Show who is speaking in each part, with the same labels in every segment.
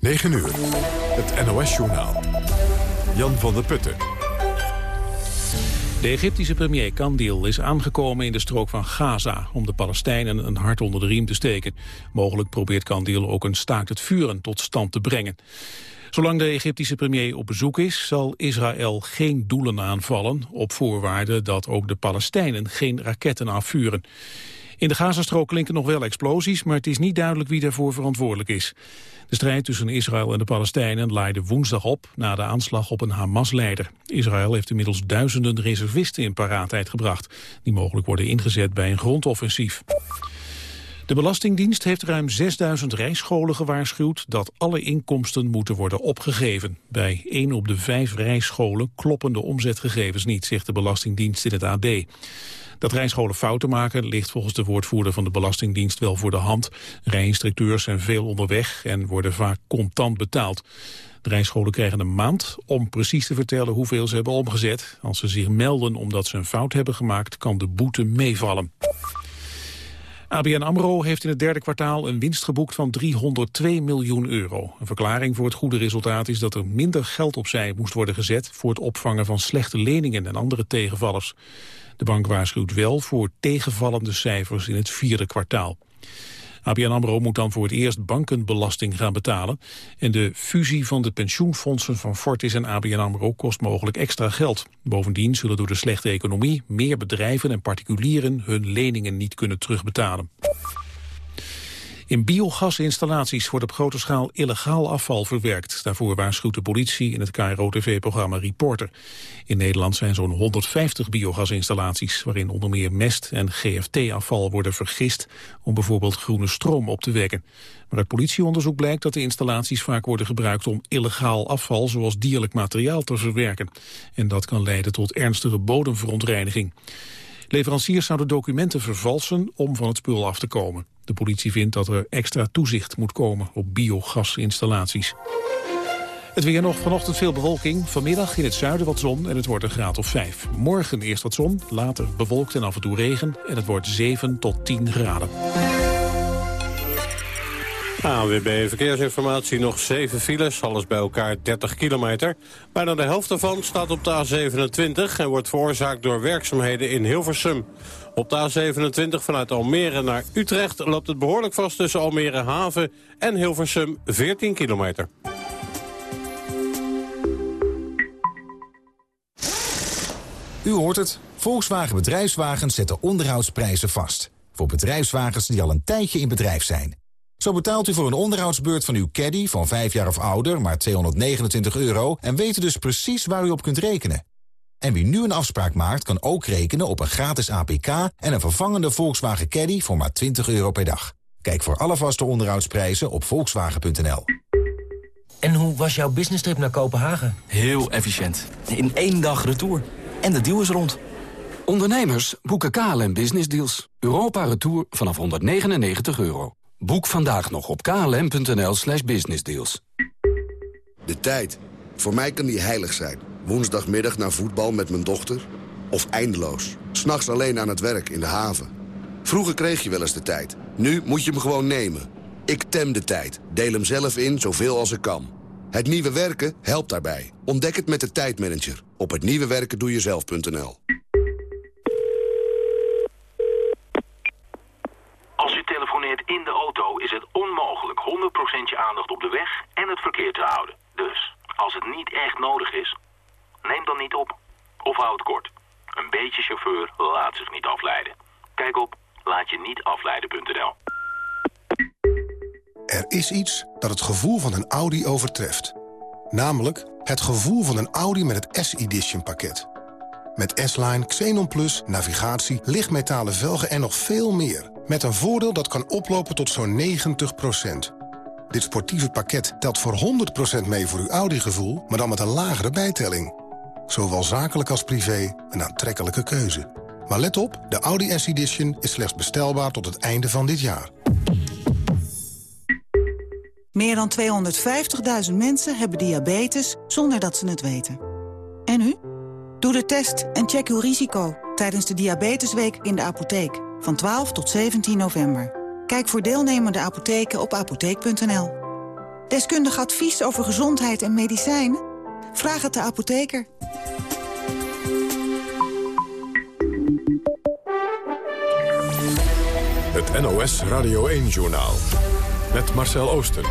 Speaker 1: 9 uur. Het NOS-journaal. Jan van der Putten.
Speaker 2: De Egyptische premier Kandil is aangekomen in de strook van Gaza... om de Palestijnen een hart onder de riem te steken. Mogelijk probeert Kandil ook een staakt het vuren tot stand te brengen. Zolang de Egyptische premier op bezoek is, zal Israël geen doelen aanvallen... op voorwaarde dat ook de Palestijnen geen raketten afvuren. In de Gazastrook klinken nog wel explosies, maar het is niet duidelijk wie daarvoor verantwoordelijk is. De strijd tussen Israël en de Palestijnen laaide woensdag op na de aanslag op een Hamas-leider. Israël heeft inmiddels duizenden reservisten in paraatheid gebracht, die mogelijk worden ingezet bij een grondoffensief. De Belastingdienst heeft ruim 6000 rijscholen gewaarschuwd dat alle inkomsten moeten worden opgegeven. Bij één op de vijf rijscholen kloppen de omzetgegevens niet, zegt de Belastingdienst in het AD. Dat rijscholen fouten maken ligt volgens de woordvoerder van de Belastingdienst wel voor de hand. Rijinstructeurs zijn veel onderweg en worden vaak contant betaald. De rijscholen krijgen een maand om precies te vertellen hoeveel ze hebben omgezet. Als ze zich melden omdat ze een fout hebben gemaakt, kan de boete meevallen. ABN AMRO heeft in het derde kwartaal een winst geboekt van 302 miljoen euro. Een verklaring voor het goede resultaat is dat er minder geld opzij moest worden gezet... voor het opvangen van slechte leningen en andere tegenvallers. De bank waarschuwt wel voor tegenvallende cijfers in het vierde kwartaal. ABN AMRO moet dan voor het eerst bankenbelasting gaan betalen. En de fusie van de pensioenfondsen van Fortis en ABN AMRO kost mogelijk extra geld. Bovendien zullen door de slechte economie meer bedrijven en particulieren hun leningen niet kunnen terugbetalen. In biogasinstallaties wordt op grote schaal illegaal afval verwerkt. Daarvoor waarschuwt de politie in het KRO-tv-programma Reporter. In Nederland zijn zo'n 150 biogasinstallaties... waarin onder meer mest- en GFT-afval worden vergist... om bijvoorbeeld groene stroom op te wekken. Maar uit politieonderzoek blijkt dat de installaties vaak worden gebruikt... om illegaal afval, zoals dierlijk materiaal, te verwerken. En dat kan leiden tot ernstige bodemverontreiniging. Leveranciers zouden documenten vervalsen om van het spul af te komen. De politie vindt dat er extra toezicht moet komen op biogasinstallaties. Het weer nog vanochtend veel bewolking. Vanmiddag in het zuiden wat zon en het wordt een graad of 5. Morgen eerst wat zon, later bewolkt en af en toe regen. En het wordt 7 tot 10 graden.
Speaker 3: ANWB Verkeersinformatie, nog 7 files, alles bij elkaar 30 kilometer. Bijna de helft daarvan staat op de A27 en wordt veroorzaakt door werkzaamheden in Hilversum. Op de A27 vanuit Almere naar Utrecht loopt het behoorlijk vast tussen Almere Haven en Hilversum 14 kilometer.
Speaker 4: U hoort het. Volkswagen Bedrijfswagens zetten onderhoudsprijzen vast. Voor bedrijfswagens die al een tijdje in bedrijf zijn. Zo betaalt u voor een onderhoudsbeurt van uw caddy van 5 jaar of ouder maar 229 euro... en weet u dus precies waar u op kunt rekenen. En wie nu een afspraak maakt, kan ook rekenen op een gratis APK... en een vervangende Volkswagen Caddy voor maar 20 euro per dag. Kijk voor alle vaste onderhoudsprijzen op volkswagen.nl.
Speaker 5: En hoe was jouw business trip naar Kopenhagen?
Speaker 6: Heel efficiënt. In één dag retour. En de deal is rond.
Speaker 7: Ondernemers boeken KLM Business Deals. Europa Retour vanaf 199 euro. Boek vandaag nog op klm.nl slash businessdeals.
Speaker 8: De tijd. Voor mij kan die heilig zijn. Woensdagmiddag naar voetbal met mijn dochter. Of eindeloos. S'nachts alleen aan het werk in de haven. Vroeger kreeg je wel eens de tijd. Nu moet je hem gewoon nemen. Ik tem de tijd. Deel hem zelf in zoveel als ik kan. Het nieuwe werken helpt daarbij. Ontdek het met de tijdmanager. Op hetnieuwewerkendoejezelf.nl
Speaker 9: Als u telefoneert in de auto is het onmogelijk 100% je aandacht op de weg en het verkeer te houden. Dus, als het niet echt nodig is, neem dan niet op. Of houd kort. Een beetje chauffeur laat zich niet afleiden. Kijk op laatje-niet-afleiden.nl.
Speaker 10: Er is iets dat het gevoel van een Audi overtreft. Namelijk het gevoel van een Audi met het S-Edition pakket. Met S-Line, Xenon Plus, navigatie, lichtmetalen velgen en nog veel meer. Met een voordeel dat kan oplopen tot zo'n 90%. Dit sportieve pakket telt voor 100% mee voor uw Audi-gevoel... maar dan met een lagere bijtelling. Zowel zakelijk als privé, een aantrekkelijke keuze. Maar let op, de Audi S-Edition is slechts bestelbaar tot het einde van dit jaar.
Speaker 11: Meer dan 250.000 mensen hebben diabetes zonder dat ze het weten. En u? Doe de test en check uw risico tijdens de Diabetesweek in de apotheek. Van 12 tot 17 november. Kijk voor deelnemende apotheken op apotheek.nl. Deskundig advies over gezondheid en medicijnen? Vraag het de apotheker.
Speaker 1: Het NOS Radio 1-journaal. Met Marcel Oosten.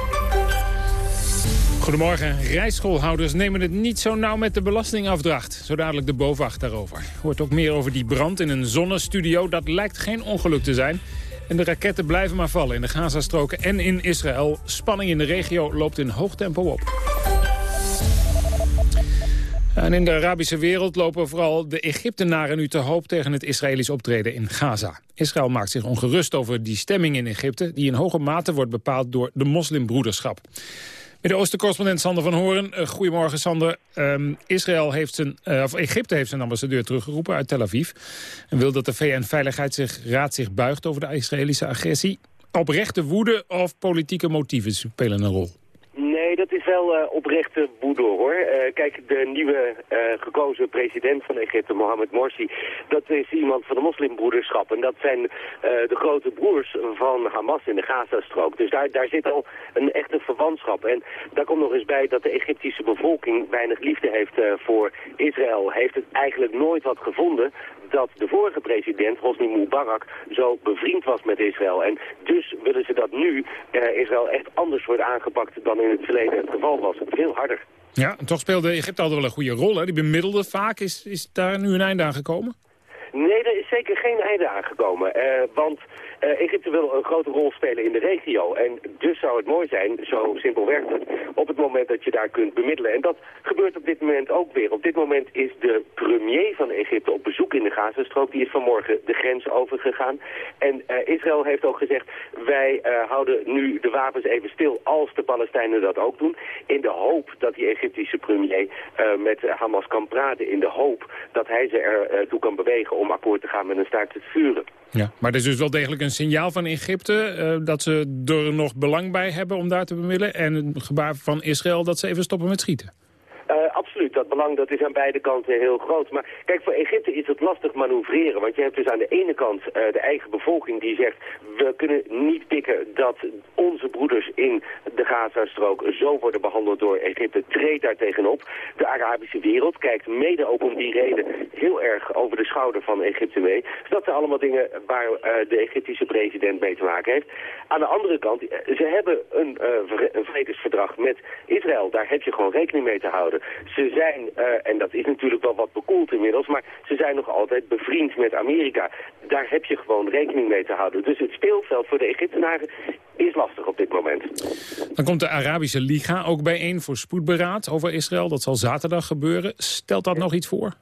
Speaker 12: Goedemorgen. Rijschoolhouders nemen het niet zo nauw met de belastingafdracht. Zo dadelijk de bovenwacht daarover. Hoort ook meer over die brand in een zonnestudio. Dat lijkt geen ongeluk te zijn. En de raketten blijven maar vallen in de Gazastroken en in Israël. Spanning in de regio loopt in hoog tempo op. En in de Arabische wereld lopen vooral de Egyptenaren nu te hoop tegen het Israëlisch optreden in Gaza. Israël maakt zich ongerust over die stemming in Egypte... die in hoge mate wordt bepaald door de moslimbroederschap. Midden-Oosten-correspondent Sander van Horen. Uh, goedemorgen Sander. Um, Israël heeft zijn, uh, of Egypte heeft zijn ambassadeur teruggeroepen uit Tel Aviv. En wil dat de VN-veiligheidsraad zich buigt over de Israëlische agressie. Oprechte woede of politieke motieven spelen een rol?
Speaker 13: Wel uh, oprechte woede hoor. Uh, kijk, de nieuwe uh, gekozen president van Egypte, Mohamed Morsi, dat is iemand van de moslimbroederschap. En dat zijn de grote broers van Hamas in de Gazastrook. Dus daar, daar zit al een echte verwantschap. En daar komt nog eens bij dat de Egyptische bevolking weinig liefde heeft voor Israël. Heeft het eigenlijk nooit wat gevonden dat de vorige president, Hosni Mubarak, zo bevriend was met Israël. En dus willen ze dat nu Israël echt anders wordt aangepakt dan in het verleden geval was. Veel harder.
Speaker 12: Ja, en toch speelde Egypte altijd wel een goede rol. Hè? Die bemiddelde vaak. Is, is daar nu een einde aan gekomen?
Speaker 13: Nee, er is zeker geen einde aangekomen. Uh, want uh, Egypte wil een grote rol spelen in de regio. En dus zou het mooi zijn, zo simpel werkt het, op het moment dat je daar kunt bemiddelen. En dat gebeurt op dit moment ook weer. Op dit moment is de premier van Egypte op bezoek in de Gazastrook. Die is vanmorgen de grens overgegaan. En uh, Israël heeft ook gezegd, wij uh, houden nu de wapens even stil als de Palestijnen dat ook doen. In de hoop dat die Egyptische premier met Hamas kan praten. In de hoop dat hij ze ertoe kan bewegen om akkoord te gaan met een staakt het vuren.
Speaker 12: Ja, maar er is dus wel degelijk een signaal van Egypte... Uh, dat ze er nog belang bij hebben om daar te bemiddelen... en een gebaar van Israël dat ze even stoppen met schieten.
Speaker 13: Dat belang dat is aan beide kanten heel groot. Maar kijk, voor Egypte is het lastig manoeuvreren. Want je hebt dus aan de ene kant uh, de eigen bevolking die zegt... we kunnen niet pikken dat onze broeders in de Gazastrook zo worden behandeld door Egypte. Treed daar tegenop. De Arabische wereld kijkt mede ook om die reden heel erg over de schouder van Egypte mee. Dus dat zijn allemaal dingen waar uh, de Egyptische president mee te maken heeft. Aan de andere kant, ze hebben een, een vredesverdrag met Israël. Daar heb je gewoon rekening mee te houden. Ze zijn, uh, en dat is natuurlijk wel wat bekoeld inmiddels, maar ze zijn nog altijd bevriend met Amerika. Daar heb je gewoon rekening mee te houden. Dus het speelveld voor de Egyptenaren is lastig op dit moment.
Speaker 12: Dan komt de Arabische Liga ook bijeen voor spoedberaad over Israël. Dat zal zaterdag gebeuren. Stelt dat nog iets voor?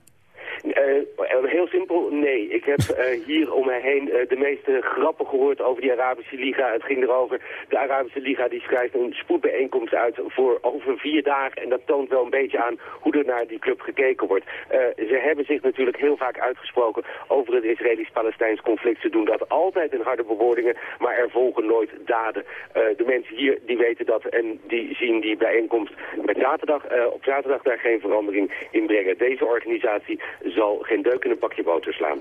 Speaker 13: Uh, heel simpel, nee. Ik heb uh, hier om mij heen uh, de meeste grappen gehoord over die Arabische Liga. Het ging erover, de Arabische Liga die schrijft een spoedbijeenkomst uit voor over vier dagen. En dat toont wel een beetje aan hoe er naar die club gekeken wordt. ze hebben zich natuurlijk heel vaak uitgesproken over het Israëlisch-Palestijns conflict. Ze doen dat altijd in harde bewoordingen, maar er volgen nooit daden. de mensen hier die weten dat en die zien die bijeenkomst met zaterdag, op zaterdag daar geen verandering in brengen. Deze organisatie zal geen deuk in een pakje boter slaan.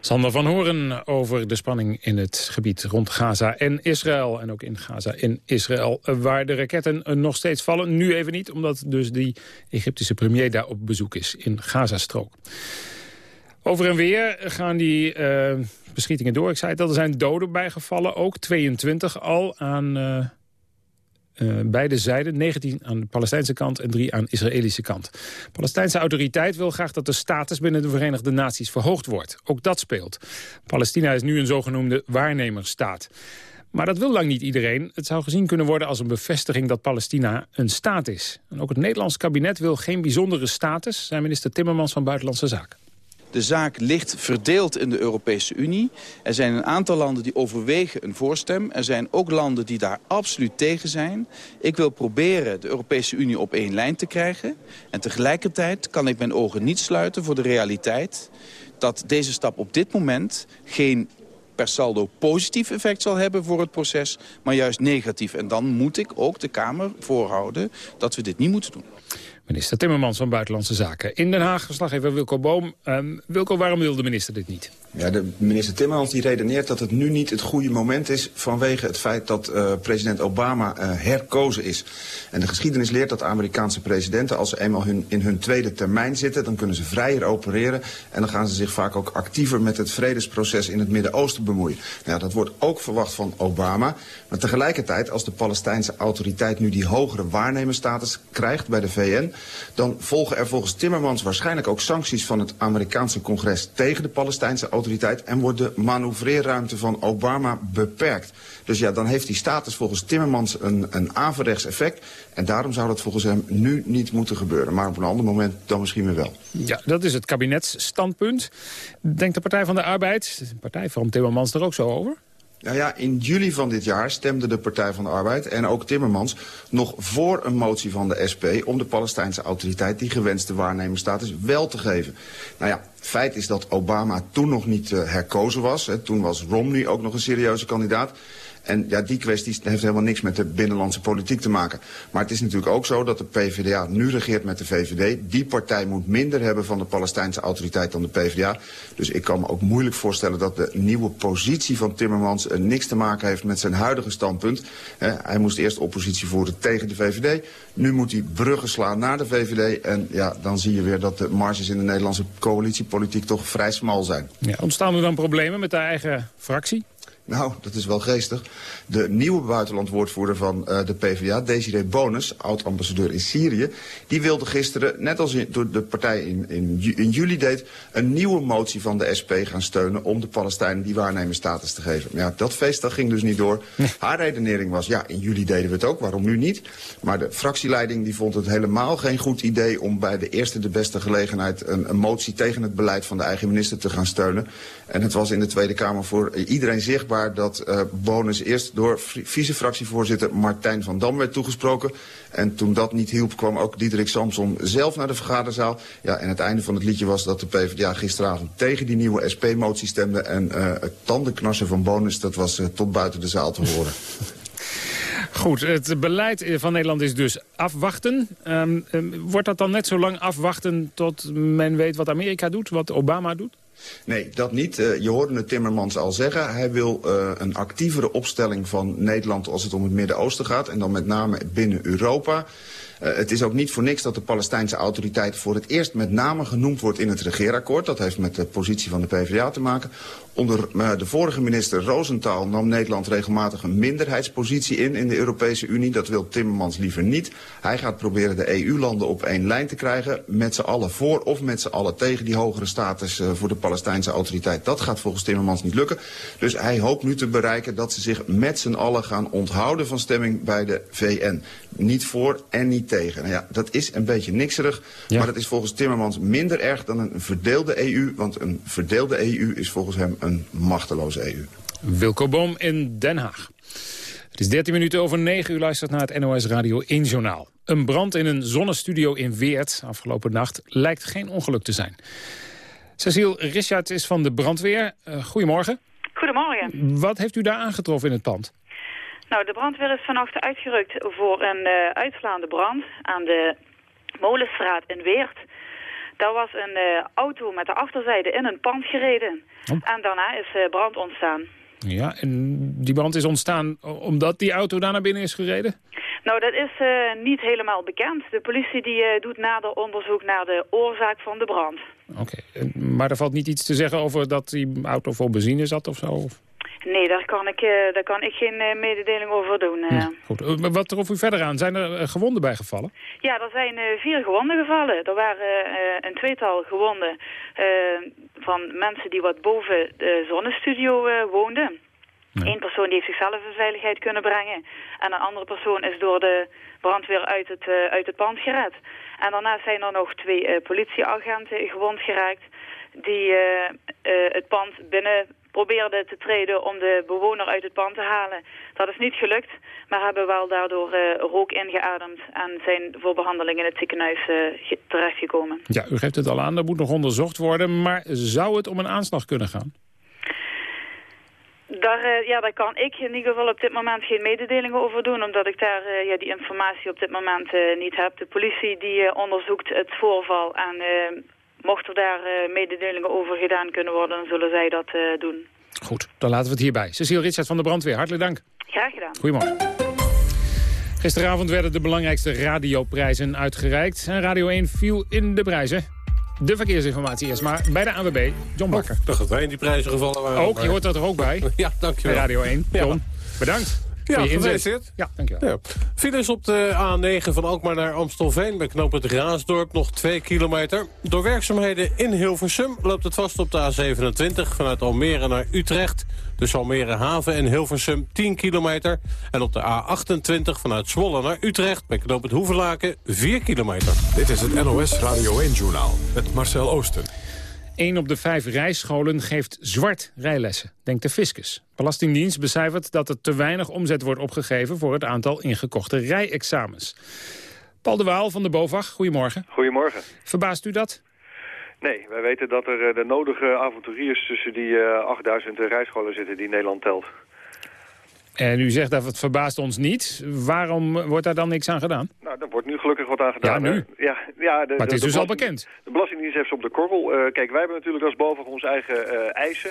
Speaker 12: Sander van Horen over de spanning in het gebied rond Gaza en Israël. En ook in Gaza in Israël, waar de raketten nog steeds vallen. Nu even niet, omdat dus die Egyptische premier daar op bezoek is in Gazastrook. Over en weer gaan die uh, beschietingen door. Ik zei het al, er zijn doden bijgevallen, ook 22 al aan... Uh, uh, beide zijden, 19 aan de Palestijnse kant en 3 aan de Israëlische kant. De Palestijnse autoriteit wil graag dat de status binnen de Verenigde Naties verhoogd wordt. Ook dat speelt. Palestina is nu een zogenoemde waarnemerstaat. Maar dat wil lang niet iedereen. Het zou gezien kunnen worden als een bevestiging dat Palestina een staat is. En ook het Nederlands kabinet wil geen bijzondere status, zei minister Timmermans van Buitenlandse Zaken.
Speaker 14: De zaak ligt verdeeld in de Europese Unie. Er zijn een aantal landen die overwegen een voorstem. Er zijn ook landen die daar absoluut tegen zijn. Ik wil proberen de Europese Unie op één lijn te krijgen. En tegelijkertijd kan ik mijn ogen niet sluiten voor de realiteit... dat deze stap op dit moment geen per saldo positief effect zal hebben voor het proces, maar juist negatief. En dan moet ik ook de Kamer voorhouden dat we dit niet moeten doen.
Speaker 12: Minister Timmermans van Buitenlandse Zaken. In Den Haag, verslaggever Wilco Boom. Um, Wilco, waarom wil de minister dit niet?
Speaker 15: Ja, de minister Timmermans die redeneert dat het nu niet het goede moment is... vanwege het feit dat uh, president Obama uh, herkozen is. En de geschiedenis leert dat Amerikaanse presidenten... als ze eenmaal hun, in hun tweede termijn zitten... dan kunnen ze vrijer opereren... en dan gaan ze zich vaak ook actiever met het vredesproces in het Midden-Oosten bemoeien. Nou, dat wordt ook verwacht van Obama. Maar tegelijkertijd, als de Palestijnse autoriteit nu die hogere waarnemersstatus krijgt bij de VN... dan volgen er volgens Timmermans waarschijnlijk ook sancties van het Amerikaanse congres tegen de Palestijnse autoriteit autoriteit en wordt de manoeuvreerruimte van Obama beperkt. Dus ja, dan heeft die status volgens Timmermans een, een averechts effect. En daarom zou dat volgens hem nu niet moeten gebeuren. Maar op een ander moment dan misschien wel.
Speaker 12: Ja, dat is het kabinetsstandpunt. Denkt de Partij van de Arbeid, de partij van Timmermans, er ook zo over?
Speaker 15: Nou ja, in juli van dit jaar stemde de Partij van de Arbeid en ook Timmermans nog voor een motie van de SP om de Palestijnse autoriteit die gewenste waarnemersstatus wel te geven. Nou ja, feit is dat Obama toen nog niet uh, herkozen was. Hè. Toen was Romney ook nog een serieuze kandidaat. En ja, die kwestie heeft helemaal niks met de binnenlandse politiek te maken. Maar het is natuurlijk ook zo dat de PvdA nu regeert met de VVD. Die partij moet minder hebben van de Palestijnse autoriteit dan de PvdA. Dus ik kan me ook moeilijk voorstellen dat de nieuwe positie van Timmermans uh, niks te maken heeft met zijn huidige standpunt. Hij moest eerst oppositie voeren tegen de VVD. Nu moet hij bruggen slaan naar de VVD. En ja, dan zie je weer dat de marges in de Nederlandse coalitiepolitiek toch vrij smal zijn.
Speaker 12: Ja, ontstaan er dan problemen met de eigen fractie?
Speaker 15: Nou, dat is wel geestig. De nieuwe buitenlandwoordvoerder van uh, de PvdA, Desiree Bonus, oud-ambassadeur in Syrië... die wilde gisteren, net als in, door de partij in, in, in, juli deed... een nieuwe motie van de SP gaan steunen om de Palestijnen die waarnemersstatus te geven. Maar ja, dat feest dat ging dus niet door. Haar redenering was, ja, in juli deden we het ook, waarom nu niet? Maar de fractieleiding die vond het helemaal geen goed idee... om bij de eerste de beste gelegenheid een, een motie tegen het beleid van de eigen minister te gaan steunen. En het was in de Tweede Kamer voor iedereen zichtbaar dat uh, Bonus eerst door vice-fractievoorzitter Martijn van Dam werd toegesproken. En toen dat niet hielp kwam ook Diederik Samson zelf naar de vergaderzaal. Ja, en het einde van het liedje was dat de PvdA gisteravond tegen die nieuwe SP-motie stemde. En uh, het tandenknarsen van Bonus, dat was uh, tot buiten de zaal te horen.
Speaker 12: Goed, het beleid van Nederland is dus afwachten. Um, um, wordt dat dan net zo lang afwachten tot men weet wat Amerika doet, wat Obama doet?
Speaker 15: Nee, dat niet. Uh, je hoorde het Timmermans al zeggen. Hij wil uh, een actievere opstelling van Nederland als het om het Midden-Oosten gaat. En dan met name binnen Europa. Uh, het is ook niet voor niks dat de Palestijnse autoriteit voor het eerst met name genoemd wordt in het regeerakkoord. Dat heeft met de positie van de PvdA te maken. Onder uh, de vorige minister Rosenthal nam Nederland regelmatig een minderheidspositie in in de Europese Unie. Dat wil Timmermans liever niet. Hij gaat proberen de EU-landen op één lijn te krijgen. Met z'n allen voor of met z'n allen tegen die hogere status uh, voor de Palestijnse autoriteit. Dat gaat volgens Timmermans niet lukken. Dus hij hoopt nu te bereiken dat ze zich met z'n allen gaan onthouden van stemming bij de VN. Niet voor en niet tegen. Nou ja, dat is een beetje nikserig. Ja. Maar dat is volgens Timmermans minder erg dan een verdeelde EU. Want een verdeelde EU is volgens hem een machteloze EU.
Speaker 12: Wilco Boom in Den Haag. Het is 13 minuten over 9 uur luistert naar het NOS Radio 1 Journaal. Een brand in een zonnestudio in Weert afgelopen nacht lijkt geen ongeluk te zijn. Cecile Richard is van de brandweer. Uh, goedemorgen.
Speaker 16: Goedemorgen.
Speaker 12: Wat heeft u daar aangetroffen in het pand?
Speaker 16: Nou, de brandweer is vannacht uitgerukt voor een uh, uitslaande brand aan de Molenstraat in Weert. Daar was een uh, auto met de achterzijde in een pand gereden. Oh. En daarna is uh, brand ontstaan.
Speaker 12: Ja, en die brand is ontstaan omdat die auto daar naar binnen is gereden?
Speaker 16: Nou, dat is niet helemaal bekend. De politie die, doet nader onderzoek naar de oorzaak van de brand.
Speaker 12: Oké, okay. maar er valt niet iets te zeggen over dat die auto vol benzine zat of zo?
Speaker 16: Nee, daar kan ik, uh, daar kan ik geen uh, mededeling over doen.
Speaker 12: Ja, goed. Maar wat trof u verder aan? Zijn er gewonden bij gevallen?
Speaker 16: Ja, er zijn vier gewonden gevallen. Er waren een tweetal gewonden van mensen die wat boven de zonnestudio woonden. Nee. Eén persoon die heeft zichzelf in veiligheid kunnen brengen. En een andere persoon is door de brandweer uit het, uit het pand gered. En daarnaast zijn er nog twee politieagenten gewond geraakt... die het pand binnen probeerden te treden om de bewoner uit het pand te halen. Dat is niet gelukt, maar hebben wel daardoor uh, rook ingeademd en zijn voor behandeling in het ziekenhuis uh, terechtgekomen.
Speaker 12: Ja, u geeft het al aan, dat moet nog onderzocht worden, maar zou het om een aanslag kunnen gaan?
Speaker 16: Daar, uh, ja, daar kan ik in ieder geval op dit moment geen mededelingen over doen, omdat ik daar ja, die informatie op dit moment uh, niet heb. De politie die onderzoekt het voorval en mochten daar uh, mededelingen over gedaan kunnen worden, dan zullen zij dat uh, doen.
Speaker 12: Goed, dan laten we het hierbij. Cecile Richard van de Brandweer, hartelijk dank.
Speaker 16: Graag gedaan.
Speaker 12: Goedemorgen. Gisteravond werden de belangrijkste radioprijzen uitgereikt. En Radio 1 viel in de prijzen. De verkeersinformatie is maar bij de AWB, John Bakker.
Speaker 3: Oh, toch dat wij in die prijzen gevallen waren.
Speaker 12: Ook, je hoort dat er ook bij.
Speaker 3: ja, dankjewel.
Speaker 12: Bij Radio 1. John, bedankt.
Speaker 3: Ja, gefeliciteerd.
Speaker 12: Ja, dankjewel. Ja.
Speaker 3: Files op de A9 van Alkmaar naar Amstelveen... bij knooppunt Raasdorp nog 2 kilometer. Door werkzaamheden in Hilversum loopt het vast op de A27... vanuit Almere naar Utrecht. Tussen Almere Haven en Hilversum 10 kilometer. En op de A28 vanuit Zwolle naar Utrecht... bij knooppunt Hoevenlaken 4 kilometer.
Speaker 1: Dit is het NOS Radio 1-journaal met Marcel Oosten.
Speaker 12: 1 op de vijf rijscholen geeft zwart rijlessen, denkt de fiscus. Belastingdienst becijfert dat er te weinig omzet wordt opgegeven... voor het aantal ingekochte rijexamens. Paul de Waal van de BOVAG, goedemorgen.
Speaker 17: Goedemorgen.
Speaker 12: Verbaast u dat?
Speaker 17: Nee, wij weten dat er eh, de nodige avonturiers tussen die 8000 eh, rijscholen zitten die Nederland telt.
Speaker 12: En u zegt dat het verbaast ons niet. Waarom wordt daar dan niks aan gedaan?
Speaker 17: Nou, er wordt nu gelukkig wat aan gedaan.
Speaker 12: Ja, nu?
Speaker 17: Ja, ja,
Speaker 12: de, maar het is dus al bekend.
Speaker 17: De Belastingdienst heeft ze op de korrel. Uh, kijk, wij hebben natuurlijk als boven onze eigen uh, eisen.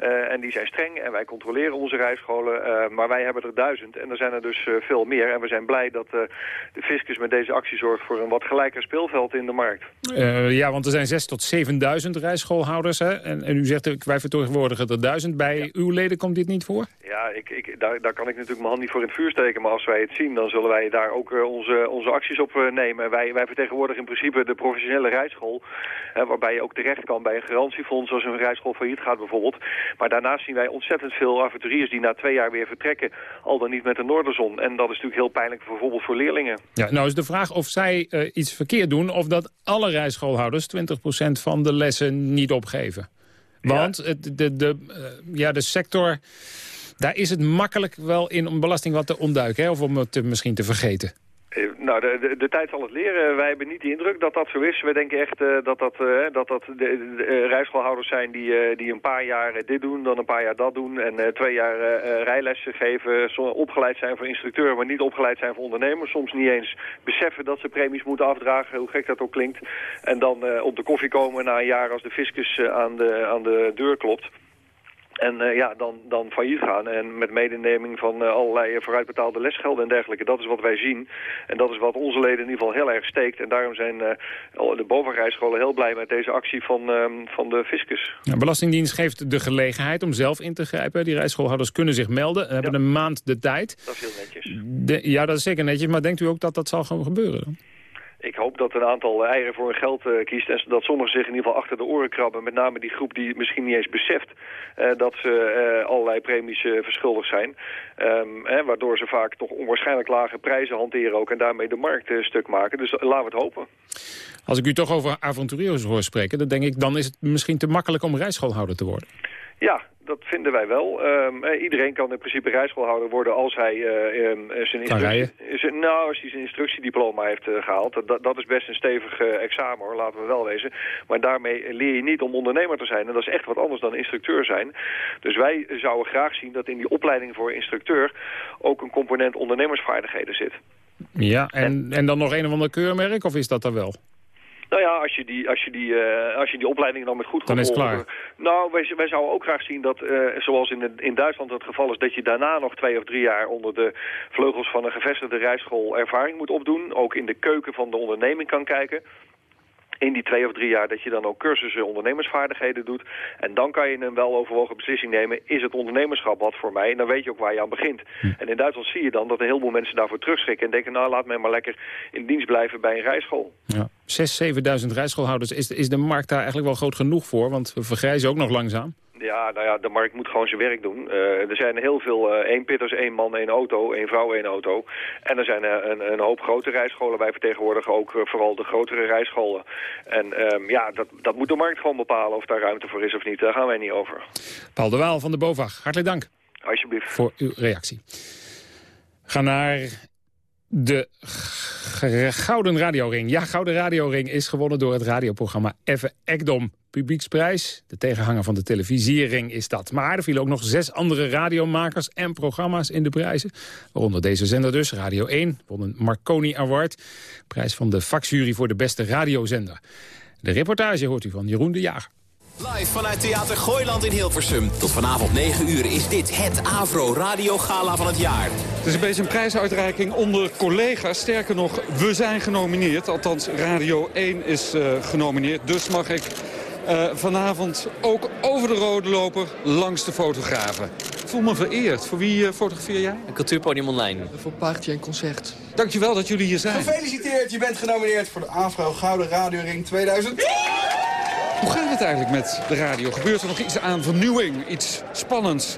Speaker 17: Uh, en die zijn streng en wij controleren onze rijscholen. Uh, maar wij hebben er duizend en er zijn er dus uh, veel meer. En we zijn blij dat de fiscus met deze actie zorgt voor een wat gelijker speelveld in de markt.
Speaker 12: ja, want er zijn 6 tot 7.000 rijschoolhouders. Hè? En, en, u zegt, wij vertegenwoordigen er duizend. Bij ja. uw leden komt dit niet voor?
Speaker 17: Ja, ik, ik, daar, daar kan ik natuurlijk mijn hand niet voor in het vuur steken. Maar als wij het zien, dan zullen wij daar ook onze, onze acties op nemen. Wij, wij vertegenwoordigen in principe de professionele rijschool. waarbij je ook terecht kan bij een garantiefonds als een rijschool failliet gaat bijvoorbeeld. Maar daarnaast zien wij ontzettend veel avonturiers die na twee jaar weer vertrekken. Al dan niet met de Noorderzon. En dat is natuurlijk heel pijnlijk bijvoorbeeld voor leerlingen.
Speaker 12: Ja, nou is de vraag of zij uh, iets verkeerd doen... of dat alle rijschoolhouders 20% van de lessen niet opgeven. Want ja. de, de, de, uh, ja, de sector... Daar is het makkelijk wel in om belasting wat te ontduiken. Hè? Of om het misschien te vergeten.
Speaker 17: Nou, de, de, tijd zal het leren. Wij hebben niet de indruk dat dat zo is. We denken echt uh, dat dat, uh, dat, dat de, de rijschoolhouders zijn die, die een paar jaar dit doen, dan een paar jaar dat doen. En twee jaar rijlessen geven, opgeleid zijn voor instructeur, maar niet opgeleid zijn voor ondernemers. Soms niet eens beseffen dat ze premies moeten afdragen, hoe gek dat ook klinkt. En dan op de koffie komen na een jaar als de fiscus aan, de, aan de deur klopt. En uh, ja, dan, dan failliet gaan. En met medeneming van uh, allerlei vooruitbetaalde lesgelden en dergelijke. Dat is wat wij zien. En dat is wat onze leden in ieder geval heel erg steekt. En daarom zijn uh, de bovenrijscholen heel blij met deze actie van, van de fiscus.
Speaker 12: Ja, Belastingdienst geeft de gelegenheid om zelf in te grijpen. Die rijschoolhouders kunnen zich melden. hebben ja. een maand de tijd.
Speaker 17: Dat is heel netjes.
Speaker 12: De, ja, dat is zeker netjes. Maar denkt u ook dat dat zal gaan gebeuren dan?
Speaker 17: Ik hoop dat een aantal eieren voor hun geld uh, kiest en dat sommigen zich in ieder geval achter de oren krabben. Met name die groep die misschien niet eens beseft uh, dat ze uh, allerlei premies verschuldigd zijn. Um, waardoor ze vaak toch onwaarschijnlijk lage prijzen hanteren ook en daarmee de markt stuk maken. Dus laten we het hopen.
Speaker 12: Als ik u toch over avonturiers hoor spreken, dan denk ik dan is het misschien te makkelijk om rijschoolhouder te worden.
Speaker 17: Ja, dat vinden wij wel. Um, iedereen kan in principe rijschoolhouder worden als hij uh, um, zijn, instructie, zijn, nou, als hij zijn instructiediploma heeft uh, gehaald. Dat, dat is best een stevig uh, examen hoor, laten we wel wezen. Maar daarmee leer je niet om ondernemer te zijn. En dat is echt wat anders dan instructeur zijn. Dus wij zouden graag zien dat in die opleiding voor instructeur ook een component ondernemersvaardigheden zit.
Speaker 12: Ja, en, en dan nog een of ander keurmerk of is dat er wel?
Speaker 17: Nou ja, als je die, als je die, uh, als je die opleiding dan met goed
Speaker 12: Dan is het klaar.
Speaker 17: Nou, wij, wij zouden ook graag zien dat, uh, zoals in, de, in Duitsland het geval is... dat je daarna nog twee of drie jaar onder de vleugels van een gevestigde rijschool ervaring moet opdoen. Ook in de keuken van de onderneming kan kijken in die twee of drie jaar dat je dan ook cursussen ondernemersvaardigheden doet. En dan kan je een weloverwogen beslissing nemen, is het ondernemerschap wat voor mij? En dan weet je ook waar je aan begint. Hm. En in Duitsland zie je dan dat een heleboel mensen daarvoor terugschrikken en denken, nou laat mij maar lekker in dienst blijven bij een rijschool.
Speaker 12: Ja. 6.000, 7.000 rijschoolhouders, is, is de markt daar eigenlijk wel groot genoeg voor? Want we vergrijzen ook nog langzaam.
Speaker 17: Ja, nou ja, de markt moet gewoon zijn werk doen. Uh, er zijn heel veel uh, één pitters, één man, één auto, één vrouw, één auto. En er zijn uh, een, een, hoop grote rijscholen. Wij vertegenwoordigen ook vooral de grotere rijscholen. En um, ja, dat, dat moet de markt gewoon bepalen of daar ruimte voor is of niet. Daar gaan wij niet over.
Speaker 12: Paul de Waal van de BOVAG, hartelijk dank.
Speaker 17: Alsjeblieft.
Speaker 12: Voor uw reactie. Ga naar de Gouden Radioring. Ja, Gouden Radioring is gewonnen door het radioprogramma Effe Ekdom. Publieksprijs, de tegenhanger van de televisiering is dat. Maar er vielen ook nog zes andere radiomakers en programma's in de prijzen. Waaronder deze zender dus, Radio 1, won een Marconi Award. Prijs van de vakjury voor de beste radiozender. De reportage hoort u van Jeroen de Jager.
Speaker 18: Live vanuit Theater Gooiland in Hilversum. Tot vanavond 9 uur is dit het Avro Radio Gala van het jaar.
Speaker 19: Het is een beetje een prijsuitreiking onder collega's. Sterker nog, we zijn genomineerd. Althans, Radio 1 is uh, genomineerd. Dus mag ik uh, vanavond ook over de rode loper langs de fotografen. Ik voel me vereerd. Voor wie uh, fotografeer jij?
Speaker 20: Cultuurpodium Online.
Speaker 21: Voor Paardje en Concert.
Speaker 19: Dankjewel dat jullie hier zijn.
Speaker 21: Gefeliciteerd, je bent genomineerd voor de Afro Gouden Radio Ring 2000.
Speaker 19: Hoe gaat het eigenlijk met de radio? Gebeurt er nog iets aan vernieuwing, iets spannends?